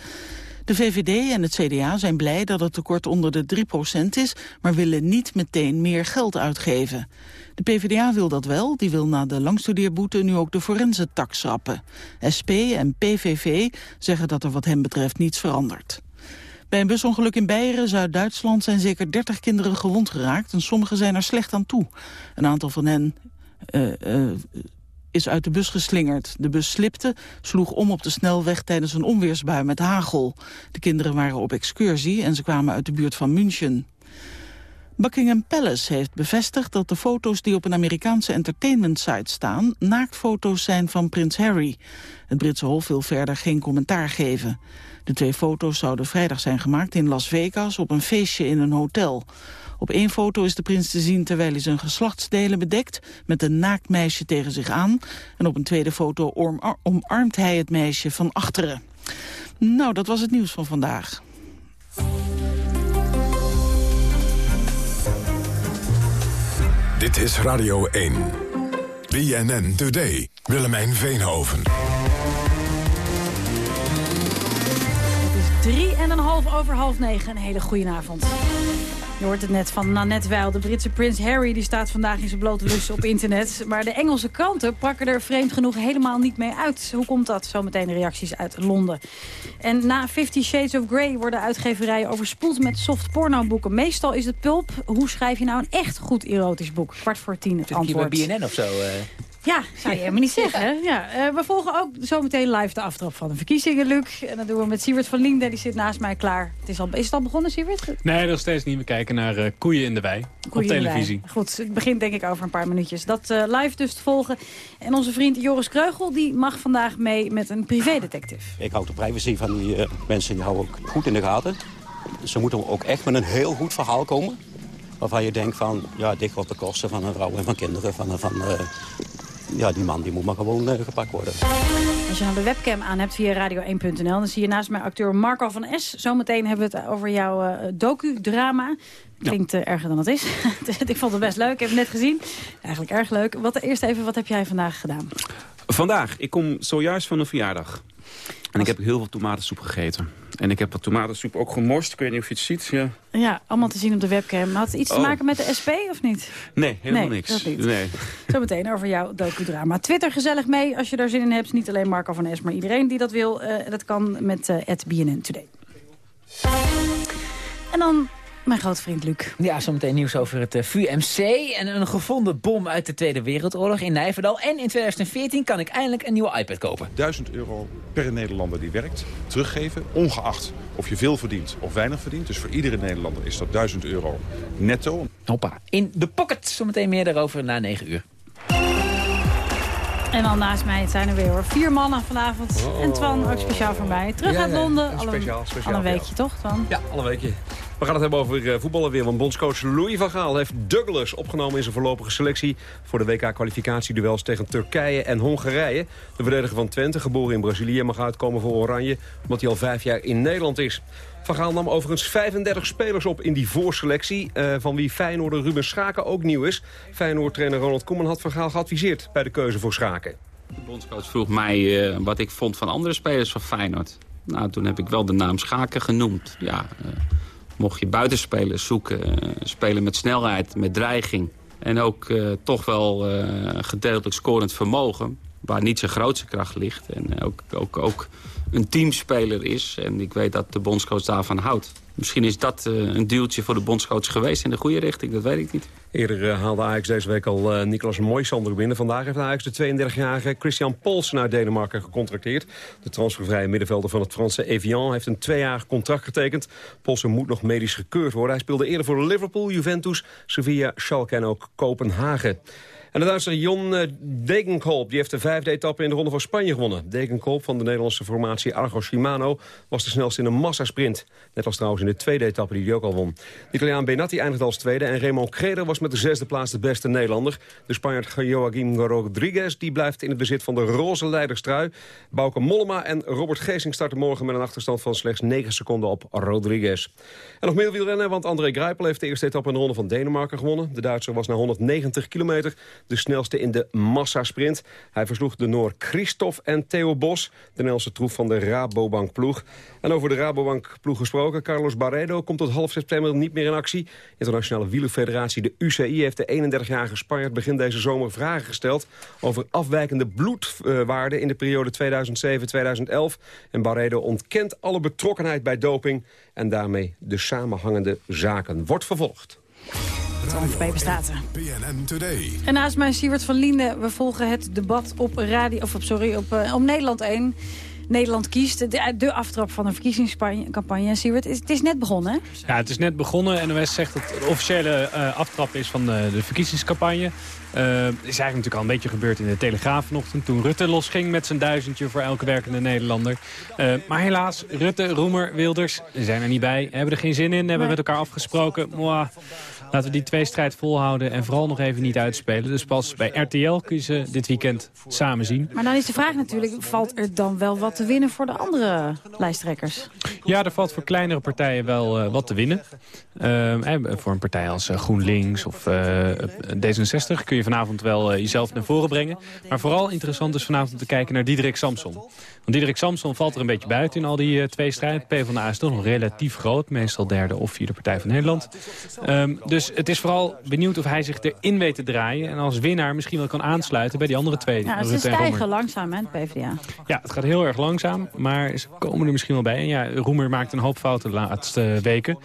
De VVD en het CDA zijn blij dat het tekort onder de 3 procent is... maar willen niet meteen meer geld uitgeven. De PvdA wil dat wel, die wil na de langstudeerboete nu ook de forense-tax schrappen. SP en PVV zeggen dat er wat hem betreft niets verandert. Bij een busongeluk in Beieren, Zuid-Duitsland, zijn zeker 30 kinderen gewond geraakt en sommigen zijn er slecht aan toe. Een aantal van hen uh, uh, is uit de bus geslingerd. De bus slipte, sloeg om op de snelweg tijdens een onweersbui met hagel. De kinderen waren op excursie en ze kwamen uit de buurt van München. Buckingham Palace heeft bevestigd dat de foto's die op een Amerikaanse entertainment site staan naaktfoto's zijn van prins Harry. Het Britse Hof wil verder geen commentaar geven. De twee foto's zouden vrijdag zijn gemaakt in Las Vegas op een feestje in een hotel. Op één foto is de prins te zien terwijl hij zijn geslachtsdelen bedekt... met een naakt meisje tegen zich aan. En op een tweede foto omarmt hij het meisje van achteren. Nou, dat was het nieuws van vandaag. Dit is Radio 1. BNN Today. Willemijn Veenhoven. Drie en een half over half negen. Een hele goede avond. Je hoort het net van Nanette Weil. De Britse prins Harry die staat vandaag in zijn blote lus op internet. Maar de Engelse kranten pakken er vreemd genoeg helemaal niet mee uit. Hoe komt dat? Zometeen de reacties uit Londen. En na Fifty Shades of Grey worden uitgeverijen overspoeld met soft pornoboeken. Meestal is het pulp. Hoe schrijf je nou een echt goed erotisch boek? Kwart voor tien het antwoord. Zit bij BNN of zo? Uh... Ja, zou je [laughs] helemaal niet zeggen. Ja. Uh, we volgen ook zometeen live de aftrap van de verkiezingen, Luc. En dat doen we met Siewert van Linden, die zit naast mij klaar. Het is, al, is het al begonnen, Siewert? Nee, nog steeds niet. We kijken naar uh, Koeien in de Wei koeien op televisie. Goed, het begint denk ik over een paar minuutjes. Dat uh, live dus te volgen. En onze vriend Joris Kreugel, die mag vandaag mee met een privédetective. Ik hou de privacy van die mensen, die hou ook goed in de gaten. Ze moeten ook echt met een heel goed verhaal komen waarvan je denkt van, ja, dit op de kosten van een vrouw en van kinderen, van, van uh, ja, die man die moet maar gewoon uh, gepakt worden. Als je nou de webcam aan hebt via radio1.nl... dan zie je naast mij acteur Marco van S. Zometeen hebben we het over jouw uh, docu-drama. Klinkt uh, erger dan het is. [laughs] ik vond het best leuk, ik heb het net gezien. Eigenlijk erg leuk. Wat, eerst even, wat heb jij vandaag gedaan? Vandaag? Ik kom zojuist van een verjaardag. En ik heb heel veel tomatensoep gegeten. En ik heb wat tomatensoep ook gemorst. Ik weet niet of je het ziet. Ja, ja allemaal te zien op de webcam. Had het iets te Oh. maken met de SP of niet? Nee, helemaal Nee, niks. dat niet. Nee. Zometeen over jouw docudrama. Twitter gezellig mee als je daar zin in hebt. Niet alleen Marco van Es, maar iedereen die dat wil. eh, dat kan met uh, BNN Today. En dan Mijn grote vriend Luc. Ja, zometeen nieuws over het uh, VUMC en een gevonden bom uit de Tweede Wereldoorlog in Nijverdal. En in 2014 kan ik eindelijk een nieuwe iPad kopen. 1000 euro per Nederlander die werkt, teruggeven, ongeacht of je veel verdient of weinig verdient. Dus voor iedere Nederlander is dat 1000 euro netto. Hoppa, in de pocket. Zometeen meer daarover na 9 uur. En dan naast mij zijn er weer hoor. Vier mannen vanavond. Oh. En Twan ook speciaal voor mij. Terug Ja, uit Londen. ja, speciaal, speciaal, al een weekje toch, Twan? Ja, al een weekje. We gaan het hebben over eh, voetballen weer. Want bondscoach Louis van Gaal heeft Douglas opgenomen in zijn voorlopige selectie... voor de WK-kwalificatieduels tegen Turkije en Hongarije. De verdediger van Twente, geboren in Brazilië, mag uitkomen voor Oranje... omdat hij al vijf jaar in Nederland is. Van Gaal nam overigens 35 spelers op in die voorselectie... eh, van wie Feyenoorder Ruben Schaken ook nieuw is. Feyenoord-trainer Ronald Koeman had Van Gaal geadviseerd... bij de keuze voor Schaken. De bondscoach vroeg mij eh, wat ik vond van andere spelers van Feyenoord. Nou, toen heb ik wel de naam Schaken genoemd. Ja, mocht je buitenspelers zoeken, eh, spelen met snelheid, met dreiging... en ook eh, toch wel eh, gedeeltelijk scorend vermogen... waar niet zijn grootste kracht ligt. En ook, ook, ook een teamspeler is. En ik weet dat de bondscoach daarvan houdt. Misschien is dat eh, een duwtje voor de bondscoach geweest in de goede richting. Dat weet ik niet. Eerder eh, haalde Ajax deze week al uh, Niklas Moisander binnen. Vandaag heeft Ajax de 32-jarige Christian Polsen uit Denemarken gecontracteerd. De transfervrije middenvelder van het Franse Evian heeft een tweejarig contract getekend. Polsen moet nog medisch gekeurd worden. Hij speelde eerder voor Liverpool, Juventus, Sevilla, Schalke en ook Kopenhagen. En de Duitser Jon eh, Degenkolb die heeft de vijfde etappe in de Ronde van Spanje gewonnen. Degenkolb van de Nederlandse formatie Argos Shimano was de snelste in een massasprint. Net als trouwens in de tweede etappe die hij ook al won. De Italiaan Benatti eindigde als tweede en Raymond Kreder was met de zesde plaats de beste Nederlander. De Spanjaard Joaquim Rodriguez die blijft in het bezit van de roze leiderstrui. Bauke Mollema en Robert Geesing starten morgen met een achterstand van slechts 9 seconden op Rodriguez. En nog meer wielrennen, want André Greipel heeft de eerste etappe in de Ronde van Denemarken gewonnen. De Duitser was na 190 kilometer de snelste in de massasprint. Hij versloeg de Noor Christophe en Theo Bos, de Nederlandse troef van de Rabobank-ploeg. En over de Rabobank-ploeg gesproken, Carlos Barredo komt tot half september niet meer in actie. Internationale Wielerfederatie, de UCI, heeft de 31-jarige Spanjaard begin deze zomer vragen gesteld over afwijkende bloedwaarden in de periode 2007-2011. En Barredo ontkent alle betrokkenheid bij doping en daarmee de samenhangende zaken. Wordt vervolgd. Bij bestaat er. BNN Today. En naast mij Siewert van Linden. We volgen het debat op, radio, of op, sorry, op, uh, op Nederland 1. Nederland kiest, de, de aftrap van de verkiezingscampagne. En Siewert, het is net begonnen, hè? Ja, het is net begonnen. NOS zegt dat het de officiële uh, aftrap is van de, de verkiezingscampagne. Uh, is eigenlijk natuurlijk al een beetje gebeurd in de Telegraaf vanochtend... toen Rutte losging met zijn duizendje voor elke werkende Nederlander. Uh, maar helaas, Rutte, Roemer, Wilders zijn er niet bij. Hebben er geen zin in, hebben nee. met elkaar afgesproken. Mwah, laten we die tweestrijd volhouden en vooral nog even niet uitspelen. Dus pas bij RTL kun je ze dit weekend samen zien. Maar dan is de vraag natuurlijk, valt er dan wel wat te winnen voor de andere lijsttrekkers? Ja, er valt voor kleinere partijen wel uh, wat te winnen. Uh, voor een partij als GroenLinks of D66 kun je vanavond wel jezelf naar voren brengen. Maar vooral interessant is vanavond om te kijken naar Diederik Samson. Want Diederik Samson valt er een beetje buiten in al die twee strijden. PvdA is toch nog relatief groot. Meestal derde of vierde partij van Nederland. Um, dus het is vooral benieuwd of hij zich erin weet te draaien. En als winnaar misschien wel kan aansluiten bij die andere twee. Ja, ze stijgen langzaam, hè, PvdA. Ja, het gaat heel erg langzaam. Maar ze komen er misschien wel bij. En ja, Roemer maakt een hoop fouten de laatste weken.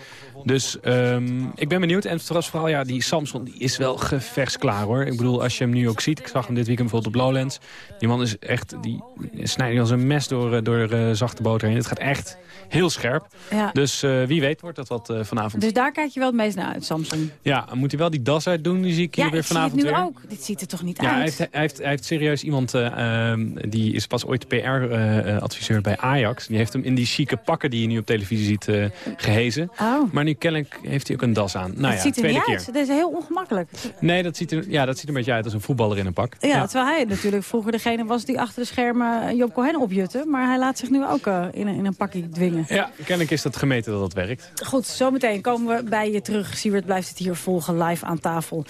Dus um, ik ben benieuwd. En vooral, ja, die Samson die is wel gevechtsklaar, hoor. Ik bedoel, als je hem nu ook ziet. Ik zag hem dit weekend bijvoorbeeld op Lowlands. Die man is echt, die snijdt als een mes door, door uh, zachte boter heen. Het gaat echt heel scherp. Ja. Dus uh, wie weet wordt dat wat uh, vanavond. Dus daar kijk je wel het meest naar uit, Samson? Ja, moet hij wel die das uit doen. Die zie ik hier ja, weer vanavond weer. Ja, nu ook. Dit ziet er toch niet ja, uit? Hij heeft, hij, heeft, hij heeft serieus iemand, uh, die is pas ooit PR-adviseur bij Ajax. Die heeft hem in die chique pakken die je nu op televisie ziet gehezen. Oh. Maar nu kennelijk heeft hij ook een das aan. Nou dat ja, ziet er niet keer. uit. Dat is heel ongemakkelijk. Nee, dat ziet, er, ja, dat ziet er een beetje uit als een voetballer in een pak. Ja, terwijl hij natuurlijk vroeger degene was die achter de schermen Joop Cohen opjutte. Maar hij laat zich nu ook in, een, in een pakje dwingen. Ja, kennelijk is dat gemeten dat dat werkt. Goed, zometeen komen we bij je terug. Siewert blijft het hier volgen live aan tafel.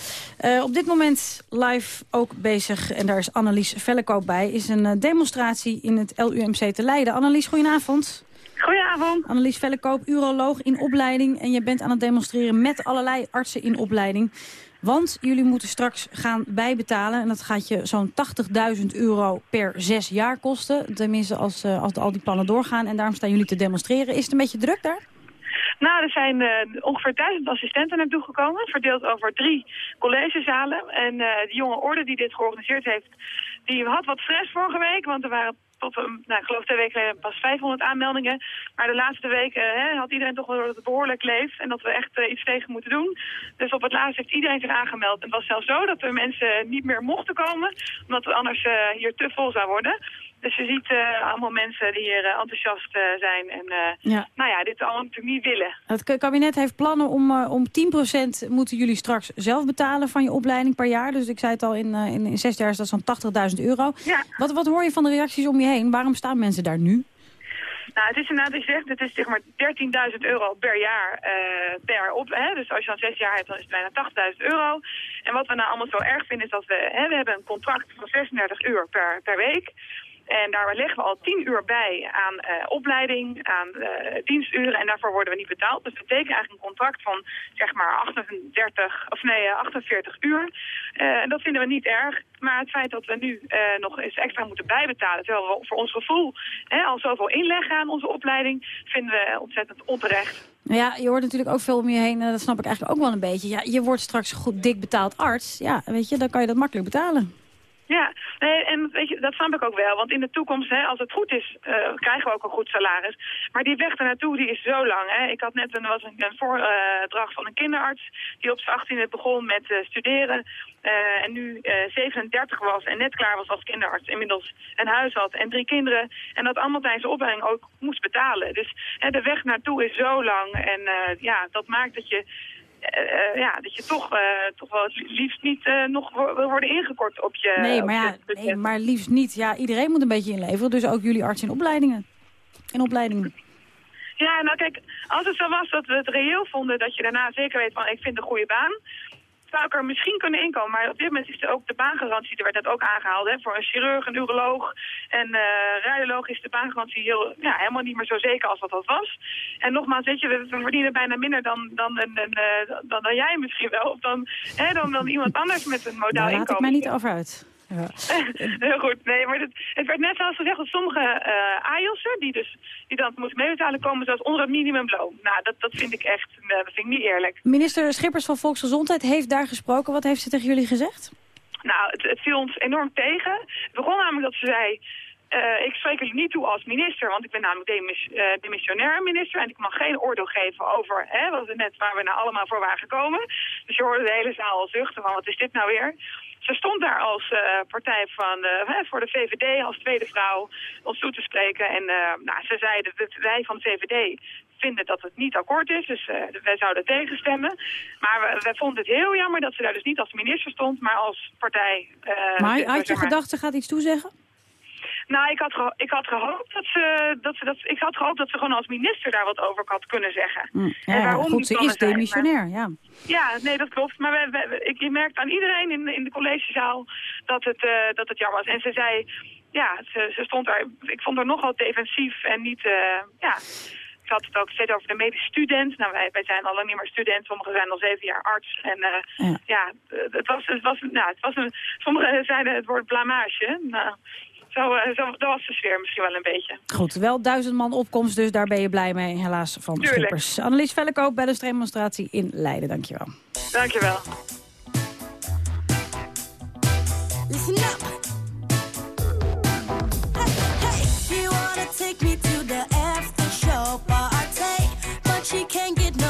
Uh, op dit moment live ook bezig, en daar is Annelies Vellekoop bij... is een uh, demonstratie in het LUMC te Leiden. Annelies, goedenavond. Goedenavond. Annelies Vellekoop, uroloog in opleiding. En je bent aan het demonstreren met allerlei artsen in opleiding. Want jullie moeten straks gaan bijbetalen. En dat gaat je zo'n 80.000 euro per zes jaar kosten. Tenminste als, uh, als al die plannen doorgaan. En daarom staan jullie te demonstreren. Is het een beetje druk daar? Nou, er zijn uh, ongeveer duizend assistenten naartoe gekomen, verdeeld over drie collegezalen. En uh, de jonge orde die dit georganiseerd heeft, die had wat stress vorige week, want er waren tot, nou, ik geloof twee weken geleden pas 500 aanmeldingen. Maar de laatste weken hè, had iedereen toch wel dat het behoorlijk leeft en dat we echt uh, iets tegen moeten doen. Dus op het laatst heeft iedereen zich aangemeld. En het was zelfs zo dat er mensen niet meer mochten komen, omdat het anders uh, hier te vol zou worden. Dus je ziet uh, allemaal mensen die hier uh, enthousiast uh, zijn en ja. nou ja, dit allemaal natuurlijk niet willen. Het kabinet heeft plannen om, om 10% moeten jullie straks zelf betalen van je opleiding per jaar. Dus ik zei het al, in, in, in zes jaar is dat zo'n 80.000 euro. Ja. Wat, wat hoor je van de reacties om je heen? Waarom staan mensen daar nu? Nou, het is inderdaad, je zegt, het is zeg maar 13.000 euro per jaar uh, per op. Hè? Dus als je dan zes jaar hebt, dan is het bijna 80.000 euro. En wat we nou allemaal zo erg vinden, is dat we, hè, we hebben een contract van 36 uur per, per week. En daar leggen we al 10 uur bij aan uh, opleiding, aan uh, diensturen en daarvoor worden we niet betaald. Dus dat betekent eigenlijk een contract van zeg maar 38, of nee, 48 uur. Uh, en dat vinden we niet erg. Maar het feit dat we nu nog eens extra moeten bijbetalen, terwijl we voor ons gevoel hè, al zoveel inleggen aan onze opleiding, vinden we ontzettend onterecht. Ja, je hoort natuurlijk ook veel om je heen, dat snap ik eigenlijk ook wel een beetje. Ja, je wordt straks goed dik betaald arts, ja, weet je, dan kan je dat makkelijk betalen. Ja, nee, en weet je, dat snap ik ook wel. Want in de toekomst, hè, als het goed is, uh, krijgen we ook een goed salaris. Maar die weg naartoe die is zo lang. Hè. Ik had net een, was een, een voordracht van een kinderarts die op zijn 18e begon met uh, studeren. Uh, en nu 37 was en net klaar was als kinderarts. Inmiddels een huis had en drie kinderen. En dat allemaal tijdens de opleiding ook moest betalen. Dus de weg naartoe is zo lang. En ja, dat maakt dat je uh, ja, dat je toch, uh, toch wel liefst niet uh, nog wil worden ingekort op je... Nee, maar, ja, nee, maar liefst niet. Ja, iedereen moet een beetje inleveren, dus ook jullie artsen in opleidingen. In opleidingen. Ja, nou kijk, als het zo was dat we het reëel vonden dat je daarna zeker weet van ik vind een goede baan zou ik er misschien kunnen inkomen. Maar op dit moment is er ook de baangarantie, er werd dat ook aangehaald. Hè, voor een chirurg, een uroloog en uh, radioloog is de baangarantie heel, ja, helemaal niet meer zo zeker als wat dat was. En nogmaals, weet je, we, we verdienen bijna minder dan, dan, dan, dan, dan, dan jij misschien wel. Of dan, hè, dan, dan iemand anders met een modaal Daar inkomen. laat ik mij niet over uit. Ja. [laughs] Heel goed. Nee, maar het, het werd net zoals gezegd dat sommige uh, AIOS'en, die dus die dan moeten meebetalen, komen zelfs onder het minimumloon. Nou, dat, dat vind ik echt, uh, dat vind ik niet eerlijk. Minister Schippers van Volksgezondheid heeft daar gesproken. Wat heeft ze tegen jullie gezegd? Nou, het, het viel ons enorm tegen. Het begon namelijk dat ze zei... Uh, ik spreek jullie niet toe als minister, want ik ben namelijk demis, uh, demissionair minister en ik mag geen oordeel geven over hè, wat we net, waar we nou allemaal voor waren gekomen. Dus je hoorde de hele zaal al zuchten van wat is dit nou weer? Ze stond daar als uh, partij van, voor de VVD, als tweede vrouw, ons toe te spreken. En nou, ze zeiden, wij van de VVD vinden dat het niet akkoord is, dus wij zouden tegenstemmen. Maar we, we, vonden het heel jammer dat ze daar dus niet als minister stond, maar als partij. maar had je gedacht, ze gaat iets toezeggen? Nou, ik had, ik had gehoopt dat ze, dat ze dat, ik had gehoopt dat ze gewoon als minister daar wat over had kunnen zeggen. Mm, ja, en waarom goed, ze is demissionair, ja. Ja, nee, dat klopt. Maar we, we, ik, je merkt aan iedereen in, in de collegezaal dat het, uh, dat het jammer was. En ze zei, ja, ze, ze stond daar, ik vond haar nogal defensief en niet, uh, ja... Ik had het ook steeds over de medische student. Nou, wij, wij zijn al lang niet meer student. Sommigen zijn al zeven jaar arts. En uh, ja, ja het was, het was, nou, het was een, sommigen zeiden het woord blamage. Nou, zo, zo, dat was de sfeer misschien wel een beetje. Goed, wel duizend man opkomst, dus daar ben je blij mee, helaas, van Tuurlijk. Schippers. Annelies Vellekoop bij de demonstratie in Leiden, dankjewel. Dankjewel. Listen up. Hey, hey, she wanna take me to the after show party, but she can't get no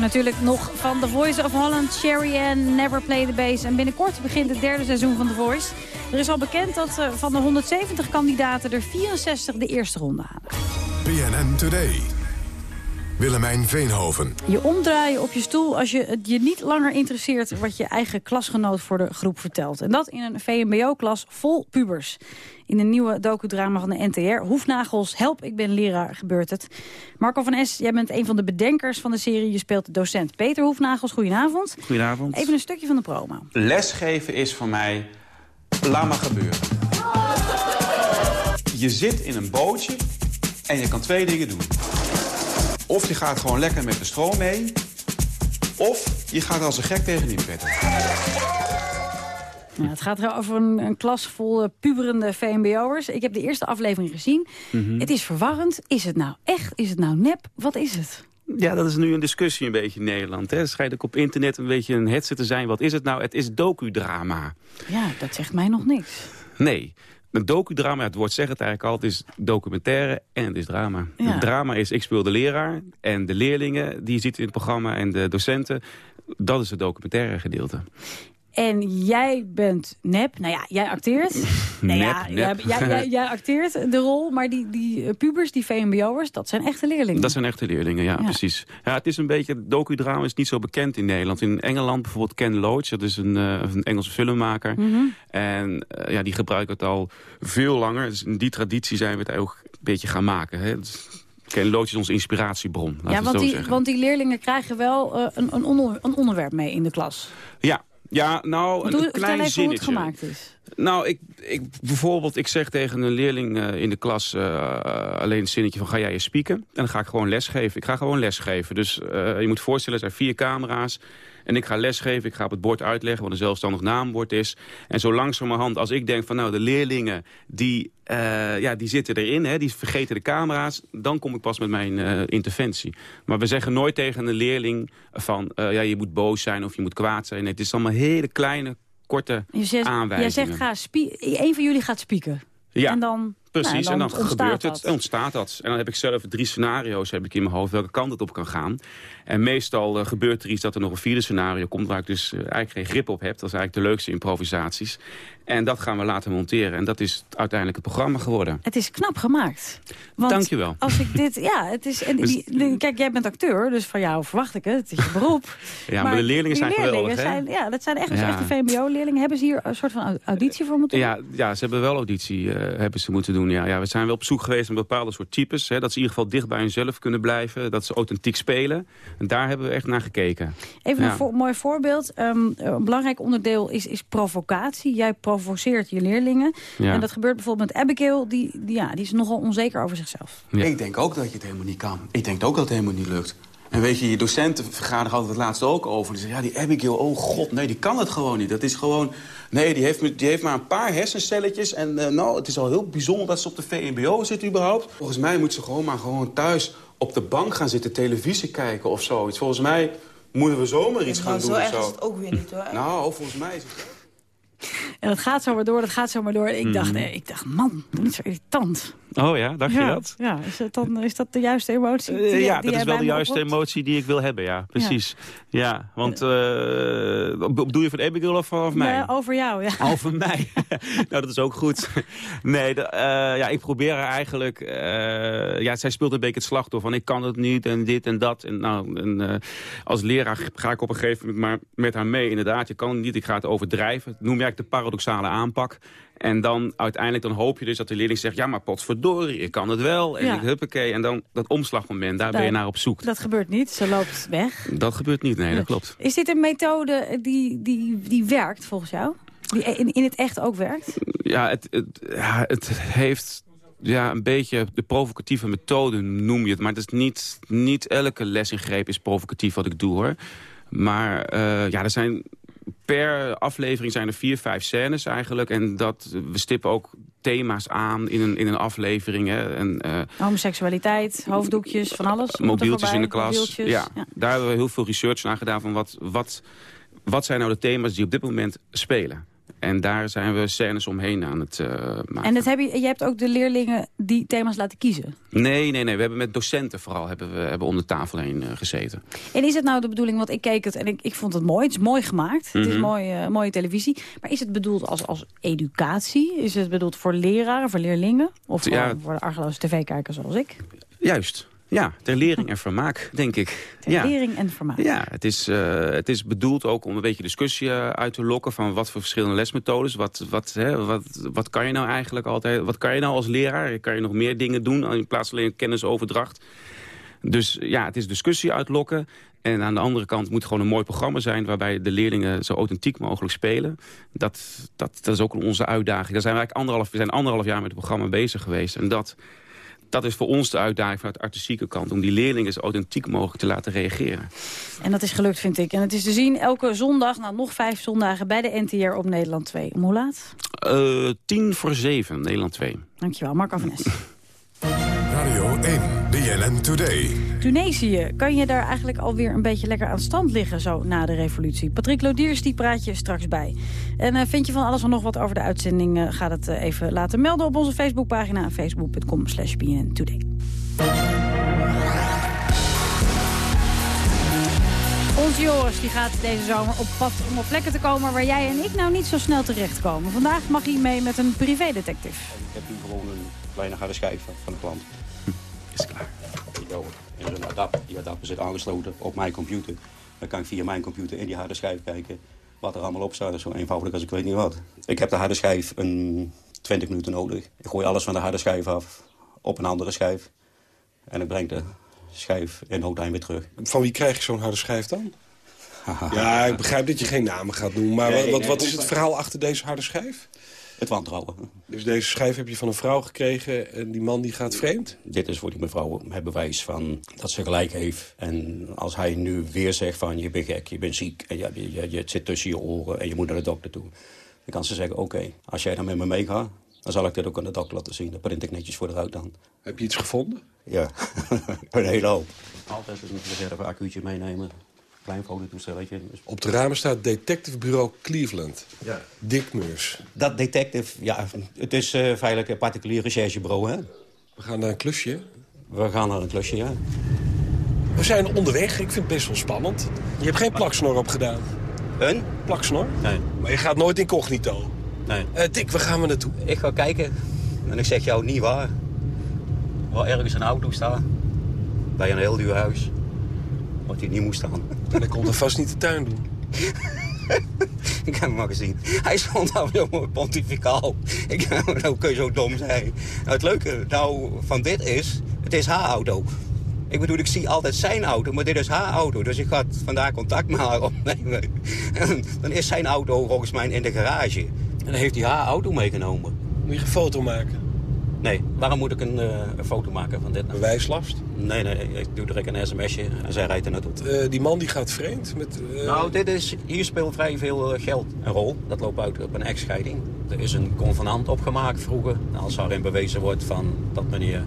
Natuurlijk nog van The Voice of Holland, Sherry Ann, Never Play the Bass. En binnenkort begint het derde seizoen van The Voice. Er is al bekend dat eh, van de 170 kandidaten er 64 de eerste ronde halen. BNN Today. Willemijn Veenhoven. Je omdraaien op je stoel als je het je niet langer interesseert... wat je eigen klasgenoot voor de groep vertelt. En dat in een VMBO-klas vol pubers. In een nieuwe docudrama van de NTR. Hoefnagels, help, ik ben leraar, gebeurt het. Marco van S, jij bent een van de bedenkers van de serie. Je speelt de docent Peter Hoefnagels. Goedenavond. Goedenavond. Even een stukje van de promo. Lesgeven is voor mij, laat maar gebeuren. Je zit in een bootje en je kan twee dingen doen. Of je gaat gewoon lekker met de stroom mee... of je gaat als een gek tegenin petten. Ja, het gaat er over een, een klas vol eh, puberende VMBO'ers. Ik heb de eerste aflevering gezien. Mhm. Het is verwarrend. Is het nou echt? Is het nou nep? Wat is het? Ja, dat is nu een discussie een beetje in Nederland. Hè. Het schijnt ook op internet een beetje een hetze te zijn. Wat is het nou? Het is docudrama. Ja, dat zegt mij nog niks. Nee, een docudrama, het woord zegt het eigenlijk al, het is documentaire en het is drama. Ja. Het drama is, ik speel de leraar en de leerlingen die je ziet in het programma en de docenten. Dat is het documentaire gedeelte. En jij bent nep. Nou ja, jij acteert. [laughs] nou ja, Nep, jij, nep. jij, jij, jij [laughs] acteert de rol. Maar die, die eh, pubers, die VMBO'ers, dat zijn echte leerlingen. Dat zijn echte leerlingen, ja, Ja. precies. Ja, het is een beetje, docudrama is niet zo bekend in Nederland. In Engeland bijvoorbeeld Ken Loach, dat is een, eh, een Engelse filmmaker. Mhm. En eh, ja, die gebruikt het al veel langer. Dus in die traditie zijn we het ook een beetje gaan maken. Hè. Dus Ken Loach is onze inspiratiebron, Ja, want die, want die leerlingen krijgen wel een, een, onder- een onderwerp mee in de klas. Ja, ja nou, Want een, hoe, klein even hoe het zinnetje. gemaakt is. Nou, ik, ik, bijvoorbeeld, ik zeg tegen een leerling eh, in de klas uh, alleen een zinnetje van ga jij je spieken? En dan ga ik gewoon lesgeven. Ik ga gewoon lesgeven. Dus uh, je moet voorstellen, er zijn vier camera's. En ik ga lesgeven, ik ga op het bord uitleggen wat een zelfstandig naamwoord is. En zo langzamerhand, als ik denk van nou, de leerlingen die, uh, ja, die zitten erin, hè, die vergeten de camera's, dan kom ik pas met mijn uh, interventie. Maar we zeggen nooit tegen een leerling van uh, ja, je moet boos zijn of je moet kwaad zijn. Nee, het is allemaal hele kleine, korte Je zegt, aanwijzingen. jij zegt, ga een van jullie gaat spieken. Ja. En dan, Precies, nou, en dan gebeurt dat. het en ontstaat dat. En dan heb ik zelf drie scenario's heb ik in mijn hoofd welke kant het op kan gaan. En meestal uh, gebeurt er iets dat er nog een vierde scenario komt... waar ik dus uh, eigenlijk geen grip op heb. Dat is eigenlijk de leukste improvisaties. En dat gaan we laten monteren. En dat is uiteindelijk het programma geworden. Het is knap gemaakt. Want Dankjewel. Als ik dit, ja, het is, en die, die- kijk, jij bent acteur, dus van jou verwacht ik het. Het is je beroep. [laughs] Ja, maar de leerlingen zijn leerlingen geweldig, zijn, Ja, dat zijn echt, dus Ja. echte VMBO-leerlingen. Hebben ze hier een soort van auditie voor moeten doen? Ja, ja, ze hebben wel auditie uh, hebben ze moeten doen. Ja. Ja, we zijn wel op zoek geweest naar bepaalde soort types. Hè, dat ze in ieder geval dicht bij hunzelf kunnen blijven. Dat ze authentiek spelen. En daar hebben we echt naar gekeken. Even Ja. een vo- mooi voorbeeld. Ehm, een belangrijk onderdeel is, is provocatie. Jij provoceert je leerlingen. Ja. En dat gebeurt bijvoorbeeld met Abigail. Die, die, ja, die is nogal onzeker over zichzelf. Ik denk ook dat je het helemaal niet kan. Ik denk ook dat het helemaal niet lukt. En weet je, je docenten vergaderen altijd het laatste ook over. Die zeggen, ja, die Abigail, oh god, nee, die kan het gewoon niet. Dat is gewoon, nee, die heeft, die heeft maar een paar hersencelletjes. En eh, nou, het is al heel bijzonder dat ze op de VMBO zit überhaupt. Volgens mij moet ze gewoon maar gewoon thuis op de bank gaan zitten, televisie kijken of zoiets. Volgens mij moeten we zomaar iets gaan doen zo erg zo. is het ook weer niet hoor. Nou, volgens mij is het... En dat gaat zo maar door, dat gaat zo maar door. Ik, dacht, Mhm. ik dacht, man, doe niet zo irritant. Oh ja, dacht ja, je dat? Ja, is, het dan, is dat de juiste emotie? Eh, die- ja, die dat is jij wel de juiste emotie die ik wil hebben, ja. Precies. Ja, want... eh bedoel je van Abigail of van mij? Nee, over jou, ja. [laughs] Over mij. [laughs] nou, dat is ook goed. nee, de, ja, ik probeer haar eigenlijk... ja, zij speelt een beetje het slachtoffer van ik kan het niet en dit en dat. En, nou, en, als leraar ga ik op een gegeven moment maar met haar mee. Inderdaad, je kan het niet, ik ga het overdrijven. Dat noem je eigenlijk de paradoxale aanpak. En dan uiteindelijk dan hoop je dus dat de leerling zegt... ja, maar potverdorie, ik kan het wel. En Ja. ik huppakee. En dan dat omslagmoment, daar ben je naar op zoek. Dat gebeurt niet, ze loopt weg. Dat gebeurt niet, nee, dat klopt. Is dit een methode die, die, die werkt volgens jou? Die in, in het echt ook werkt? Ja, het, het, ja, het heeft ja, een beetje de provocatieve methode, noem je het. Maar het is niet, niet elke lesingreep is provocatief wat ik doe, hoor. Maar eh, ja, er zijn... Per aflevering zijn er vier, vijf scènes eigenlijk. En dat, we stippen ook thema's aan in een, in een aflevering. Hè. En, eh, Homoseksualiteit, hoofddoekjes, van alles. mobieltjes in de klas. Ja, daar hebben we heel veel research naar gedaan van wat, wat, wat zijn nou de thema's die op dit moment spelen. En daar zijn we scènes omheen aan het uh, maken. En dat heb je, je hebt ook de leerlingen die thema's laten kiezen? Nee, nee, nee. We hebben met docenten vooral hebben we hebben om de tafel heen uh, gezeten. En is het nou de bedoeling, want ik keek het en ik, ik vond het mooi. Het is mooi gemaakt. Mm -hmm. Het is mooi, uh, mooie televisie. Maar is het bedoeld als, als educatie? Is het bedoeld voor leraren, voor leerlingen? Of voor, ja. voor de argeloze tv-kijkers zoals ik? Juist. Ja, ter lering en vermaak, denk ik. Ter ja. lering en vermaak. Ja, het is, uh, het is bedoeld ook om een beetje discussie uh, uit te lokken... van wat voor verschillende lesmethodes. Wat, wat, hè, wat, wat kan je nou eigenlijk altijd... Wat kan je nou als leraar? Kan je nog meer dingen doen in plaats van alleen kennisoverdracht? Dus ja, het is discussie uitlokken. En aan de andere kant moet het gewoon een mooi programma zijn... waarbij de leerlingen zo authentiek mogelijk spelen. Dat, dat, dat is ook onze uitdaging. Daar zijn we, eigenlijk anderhalf, we zijn anderhalf jaar met het programma bezig geweest. En dat dat is voor ons de uitdaging vanuit de artistieke kant... om die leerlingen zo authentiek mogelijk te laten reageren. En dat is gelukt, vind ik. En het is te zien elke zondag, nou nog vijf zondagen... bij de NTR op Nederland 2. Om hoe laat? Uh, tien voor zeven, Nederland 2. Dankjewel, Marco van. [laughs] Radio 1, BNN Today. Tunesië, kan je daar eigenlijk alweer een beetje lekker aan stand liggen... zo na de revolutie? Patrick Lodiers, die praat je straks bij. En uh, vind je van alles en nog wat over de uitzending... Uh, ga het uh, even laten melden op onze Facebookpagina... facebook.com slash BNN Today. Onze Joris die gaat deze zomer op pad om op plekken te komen... waar jij en ik nou niet zo snel terechtkomen. Vandaag mag hij mee met een privédetective. Ik heb hier gewoon een kleine harde schijf van de klant. Is klaar. En zo'n adapter, die adapter zit aangesloten op mijn computer. Dan kan ik via mijn computer in die harde schijf kijken wat er allemaal op staat. Dat is zo eenvoudig als ik weet niet wat. Ik heb de harde schijf een 20 minuten nodig. Ik gooi alles van de harde schijf af op een andere schijf. En ik breng de schijf in time weer terug. Van wie krijg je zo'n harde schijf dan? [laughs] ja, ik begrijp dat je geen namen gaat noemen. Maar nee, wat, nee, wat is het verhaal achter deze harde schijf? Het wantrouwen. Dus deze schijf heb je van een vrouw gekregen en die man die gaat vreemd? Dit is voor die mevrouw het bewijs van dat ze gelijk heeft. En als hij nu weer zegt van je bent gek, je bent ziek... en je, je, je, het zit tussen je oren en je moet naar de dokter toe... dan kan ze zeggen, oké, okay, als jij dan met me meegaat... dan zal ik dit ook aan de dokter laten zien. Dan print ik netjes voor eruit dan. Heb je iets gevonden? Ja, [laughs] een hele hoop. Altijd een reserve accuutje meenemen klein fototoestelletje. Op de ramen staat Detective Bureau Cleveland. Ja. Dick Meurs. Dat detective, ja, het is uh, feitelijk een particulier recherchebureau, hè? We gaan naar een klusje. We gaan naar een klusje, ja. We zijn onderweg, ik vind het best wel spannend. Je hebt geen plaksnor opgedaan. Een? Plaksnor? Nee. Maar je gaat nooit incognito? Nee. Uh, Dick, waar gaan we naartoe? Ik ga kijken. En ik zeg jou niet waar. Waar ergens een auto staat. Bij een heel duur huis. Wat hij niet moest staan. En hij kon er vast niet de tuin doen. [laughs] ik heb hem maar gezien. Hij stond nou zo pontificaal. Ik, nou kun je zo dom zijn. Nou, het leuke nou van dit is, het is haar auto. Ik bedoel, ik zie altijd zijn auto, maar dit is haar auto. Dus ik ga vandaag contact met haar opnemen. En dan is zijn auto volgens mij in de garage. En dan heeft hij haar auto meegenomen. Moet je een foto maken? Nee, waarom moet ik een, uh, een foto maken van dit? Bewijslast? Nee, nee, ik doe direct een sms'je en zij rijdt er naartoe. Uh, die man die gaat vreemd? Met, uh... Nou, dit is, hier speelt vrij veel geld een rol. Dat loopt uit op een echtscheiding. Er is een convenant opgemaakt vroeger. Nou, als daarin bewezen wordt van dat meneer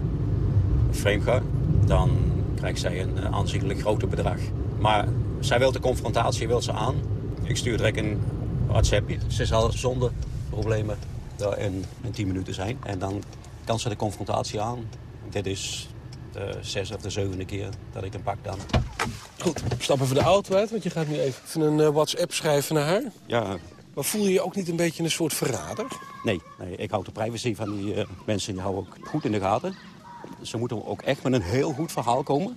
vreemd gaat... dan krijgt zij een aanzienlijk groter bedrag. Maar zij wil de confrontatie wil ze aan. Ik stuur direct een WhatsAppje. Ze zal zonder problemen daar in, in 10 minuten zijn. En dan kan ze de confrontatie aan. Dit is de zesde of de zevende keer dat ik hem pak dan. Goed, stap even de auto uit, want je gaat nu even een uh, WhatsApp schrijven naar haar. Ja. Maar voel je je ook niet een beetje een soort verrader? Nee, nee ik hou de privacy van die uh, mensen die hou ook goed in de gaten. Ze moeten ook echt met een heel goed verhaal komen.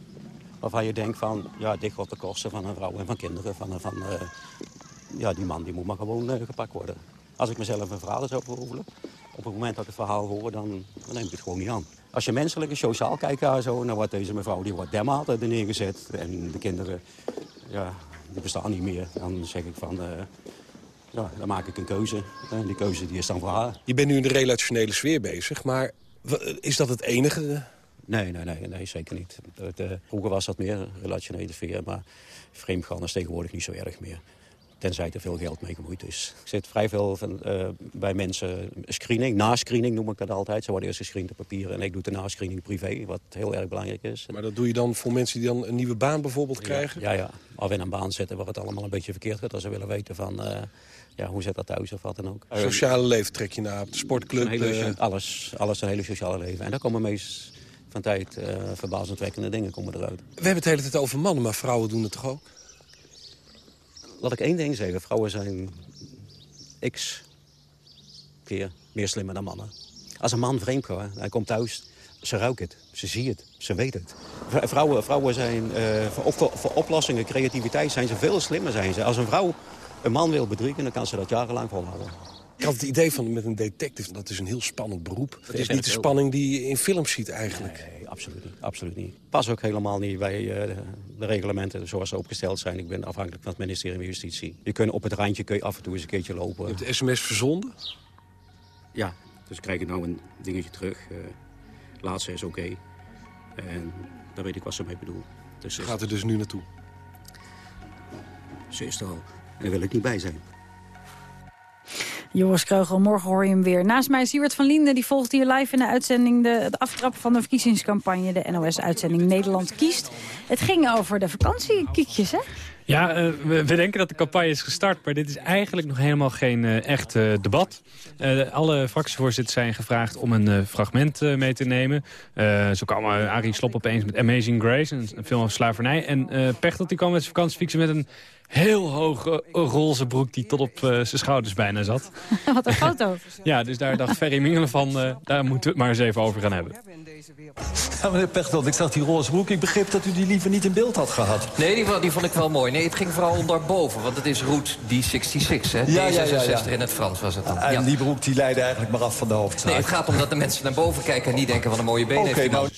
Waarvan je denkt van, ja, dit gaat de kosten van een vrouw en van kinderen. Van, van uh, ja, die man die moet maar gewoon gepakt worden. Als ik mezelf een verhaal zou veroveren, op het moment dat ik het verhaal hoor, dan, dan neem ik het gewoon niet aan. Als je menselijk en sociaal kijkt daar zo, dan wordt deze mevrouw die wordt dermate er neergezet. En de kinderen, ja, die bestaan niet meer. Dan zeg ik van, uh, ja, dan maak ik een keuze. En die keuze die is dan voor haar. Je bent nu in de relationele sfeer bezig, maar is dat het enige? Nee, nee, nee, nee zeker niet. Het, uh, vroeger was dat meer relationele sfeer, maar vreemdgaan is tegenwoordig niet zo erg meer. Tenzij er veel geld mee gemoeid is. Ik zit vrij veel van, eh, bij mensen screening, nascreening noem ik dat altijd. Ze worden eerst gescreend op papier en ik doe de nascreening privé, wat heel erg belangrijk is. Maar dat doe je dan voor mensen die dan een nieuwe baan bijvoorbeeld krijgen? Ja, ja. Of in een baan zitten waar het allemaal een beetje verkeerd gaat. Als ze willen weten van, eh, ja, hoe zit dat thuis of wat dan ook. Sociale leven trek je naar, de sportclub? Hele, eh, alles, alles een hele sociale leven. En daar komen meest van tijd verbazendwekkende dingen komen eruit. We hebben het de hele tijd over mannen, maar vrouwen doen het toch ook? Laat ik één ding zeggen. Vrouwen zijn x keer meer slimmer dan mannen. Als een man vreemd gaat, hij komt thuis, ze ruiken het, ze zien het, ze weten het. Vrouwen, vrouwen zijn, eh, voor, voor oplossingen, creativiteit, zijn ze veel slimmer. Zijn ze. Als een vrouw een man wil bedriegen, dan kan ze dat jarenlang volhouden. Ik had het idee van met een detective, dat is een heel spannend beroep. Dat is niet de spanning die je in films ziet eigenlijk. Nee, absoluut niet. Absoluut niet. Pas ook helemaal niet bij eh, de reglementen zoals ze opgesteld zijn. Ik ben afhankelijk van het ministerie van Justitie. Je kunt op het randje kun je af en toe eens een keertje lopen. Je hebt de sms verzonden? Ja, dus krijg ik nou een dingetje terug. eh laatste is oké. En dan weet ik wat ze mee bedoelt. Dus gaat er dus nu naartoe. Ze is er al. En daar wil ik niet bij zijn. Joris Kreugel, morgen hoor je hem weer. Naast mij is Siewert van Linden, die volgt hier live in de uitzending... de, de aftrap van de verkiezingscampagne, de NOS-uitzending Nederland kiest. Het ging over de vakantiekiekjes, hè? Ja, eh, we, denken dat de campagne is gestart, maar dit is eigenlijk nog helemaal geen eh, echt eh, debat. Alle fractievoorzitters zijn gevraagd om een fragment mee te nemen. Zo kwam Arie Slob opeens met Amazing Grace, een, een film over slavernij. En Pechtold die kwam met zijn vakantiefietsen met een heel hoge eh, roze broek die tot op eh, zijn schouders bijna zat. [laughs] Wat een foto. [laughs] Ja, dus daar dacht Ferry Mingelen van, eh, daar moeten we het maar eens even over gaan hebben. Ja, meneer Pechtold, ik zag die roze broek. Ik begreep dat u die liever niet in beeld had gehad. Nee, die, vond- die vond ik wel mooi. Nee, het ging vooral om daarboven, want het is Route D66, hè? Ja, ja, ja, D66 ja. in het Frans was het dan. En Ja. die broek die leidde eigenlijk maar af van de hoofdzaak. Nee, het gaat om dat de mensen naar boven kijken en niet denken van een mooie benen Oké, heeft nou.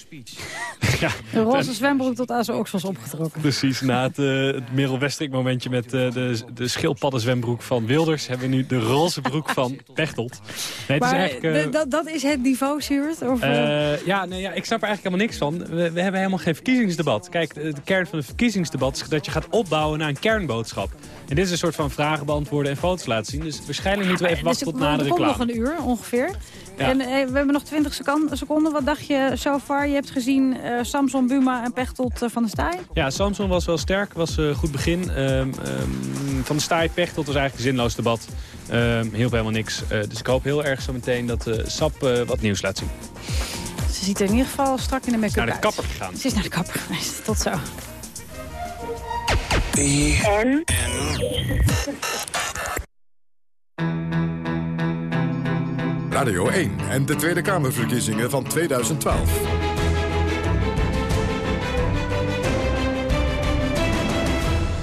nou, [laughs] De roze zwembroek tot aan zijn oksels opgetrokken. Precies, na het, het Merel Westrik momentje met eh, de, de schildpaddenzwembroek van Wilders... hebben we nu de roze broek van Pechtold. Nee, het Maar eh, de- dat, dat is het niveau, eh, Eh, ja, nee, ja, ik snap er eigenlijk helemaal niks van. We, we hebben helemaal geen verkiezingsdebat. Kijk, de, de kern van het verkiezingsdebat is dat je gaat opbouwen naar een kernboodschap. En dit is een soort van vragen beantwoorden en foto's laten zien. Dus waarschijnlijk moeten we even dus wachten het tot na de komt nog een uur ongeveer. Ja. En eh, we hebben nog 20 seconden. Wat dacht je zo far? Je hebt gezien eh, Samson, Buma en Pechtold eh, van de Staaij. Ja, Samson was wel sterk, was een goed begin. Ehm, ehm, van de staai Pechtold was eigenlijk een zinloos debat. Ehm hielp helemaal niks. Eh, dus ik hoop heel erg zo meteen dat eh SAP wat nieuws laat zien. Ze ziet er in ieder geval strak in de make-up Naar de uit. kapper gegaan. Ze is naar de kapper geweest. Tot zo. En? Radio 1 en de Tweede Kamerverkiezingen van 2012.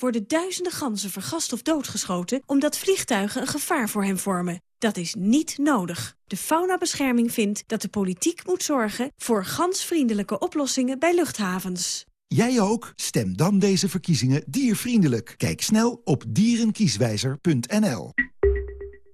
Worden duizenden ganzen vergast of doodgeschoten... omdat vliegtuigen een gevaar voor hen vormen. Dat is niet nodig. De faunabescherming vindt dat de politiek moet zorgen... voor gansvriendelijke oplossingen bij luchthavens. Jij ook? Stem dan deze verkiezingen diervriendelijk. Kijk snel op dierenkieswijzer.nl.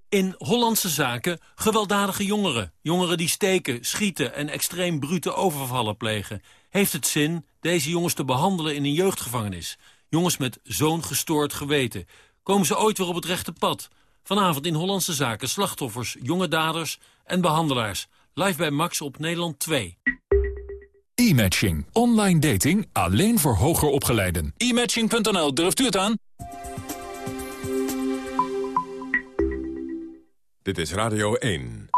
In Hollandse zaken gewelddadige jongeren. Jongeren die steken, schieten en extreem brute overvallen plegen. Heeft het zin deze jongens te behandelen in een jeugdgevangenis? Jongens met zo'n gestoord geweten. Komen ze ooit weer op het rechte pad? Vanavond in Hollandse zaken slachtoffers, jonge daders en behandelaars. Live bij Max op Nederland 2. E-matching. Online dating alleen voor hoger opgeleiden. E-matching.nl, durft u het aan? Dit is Radio 1.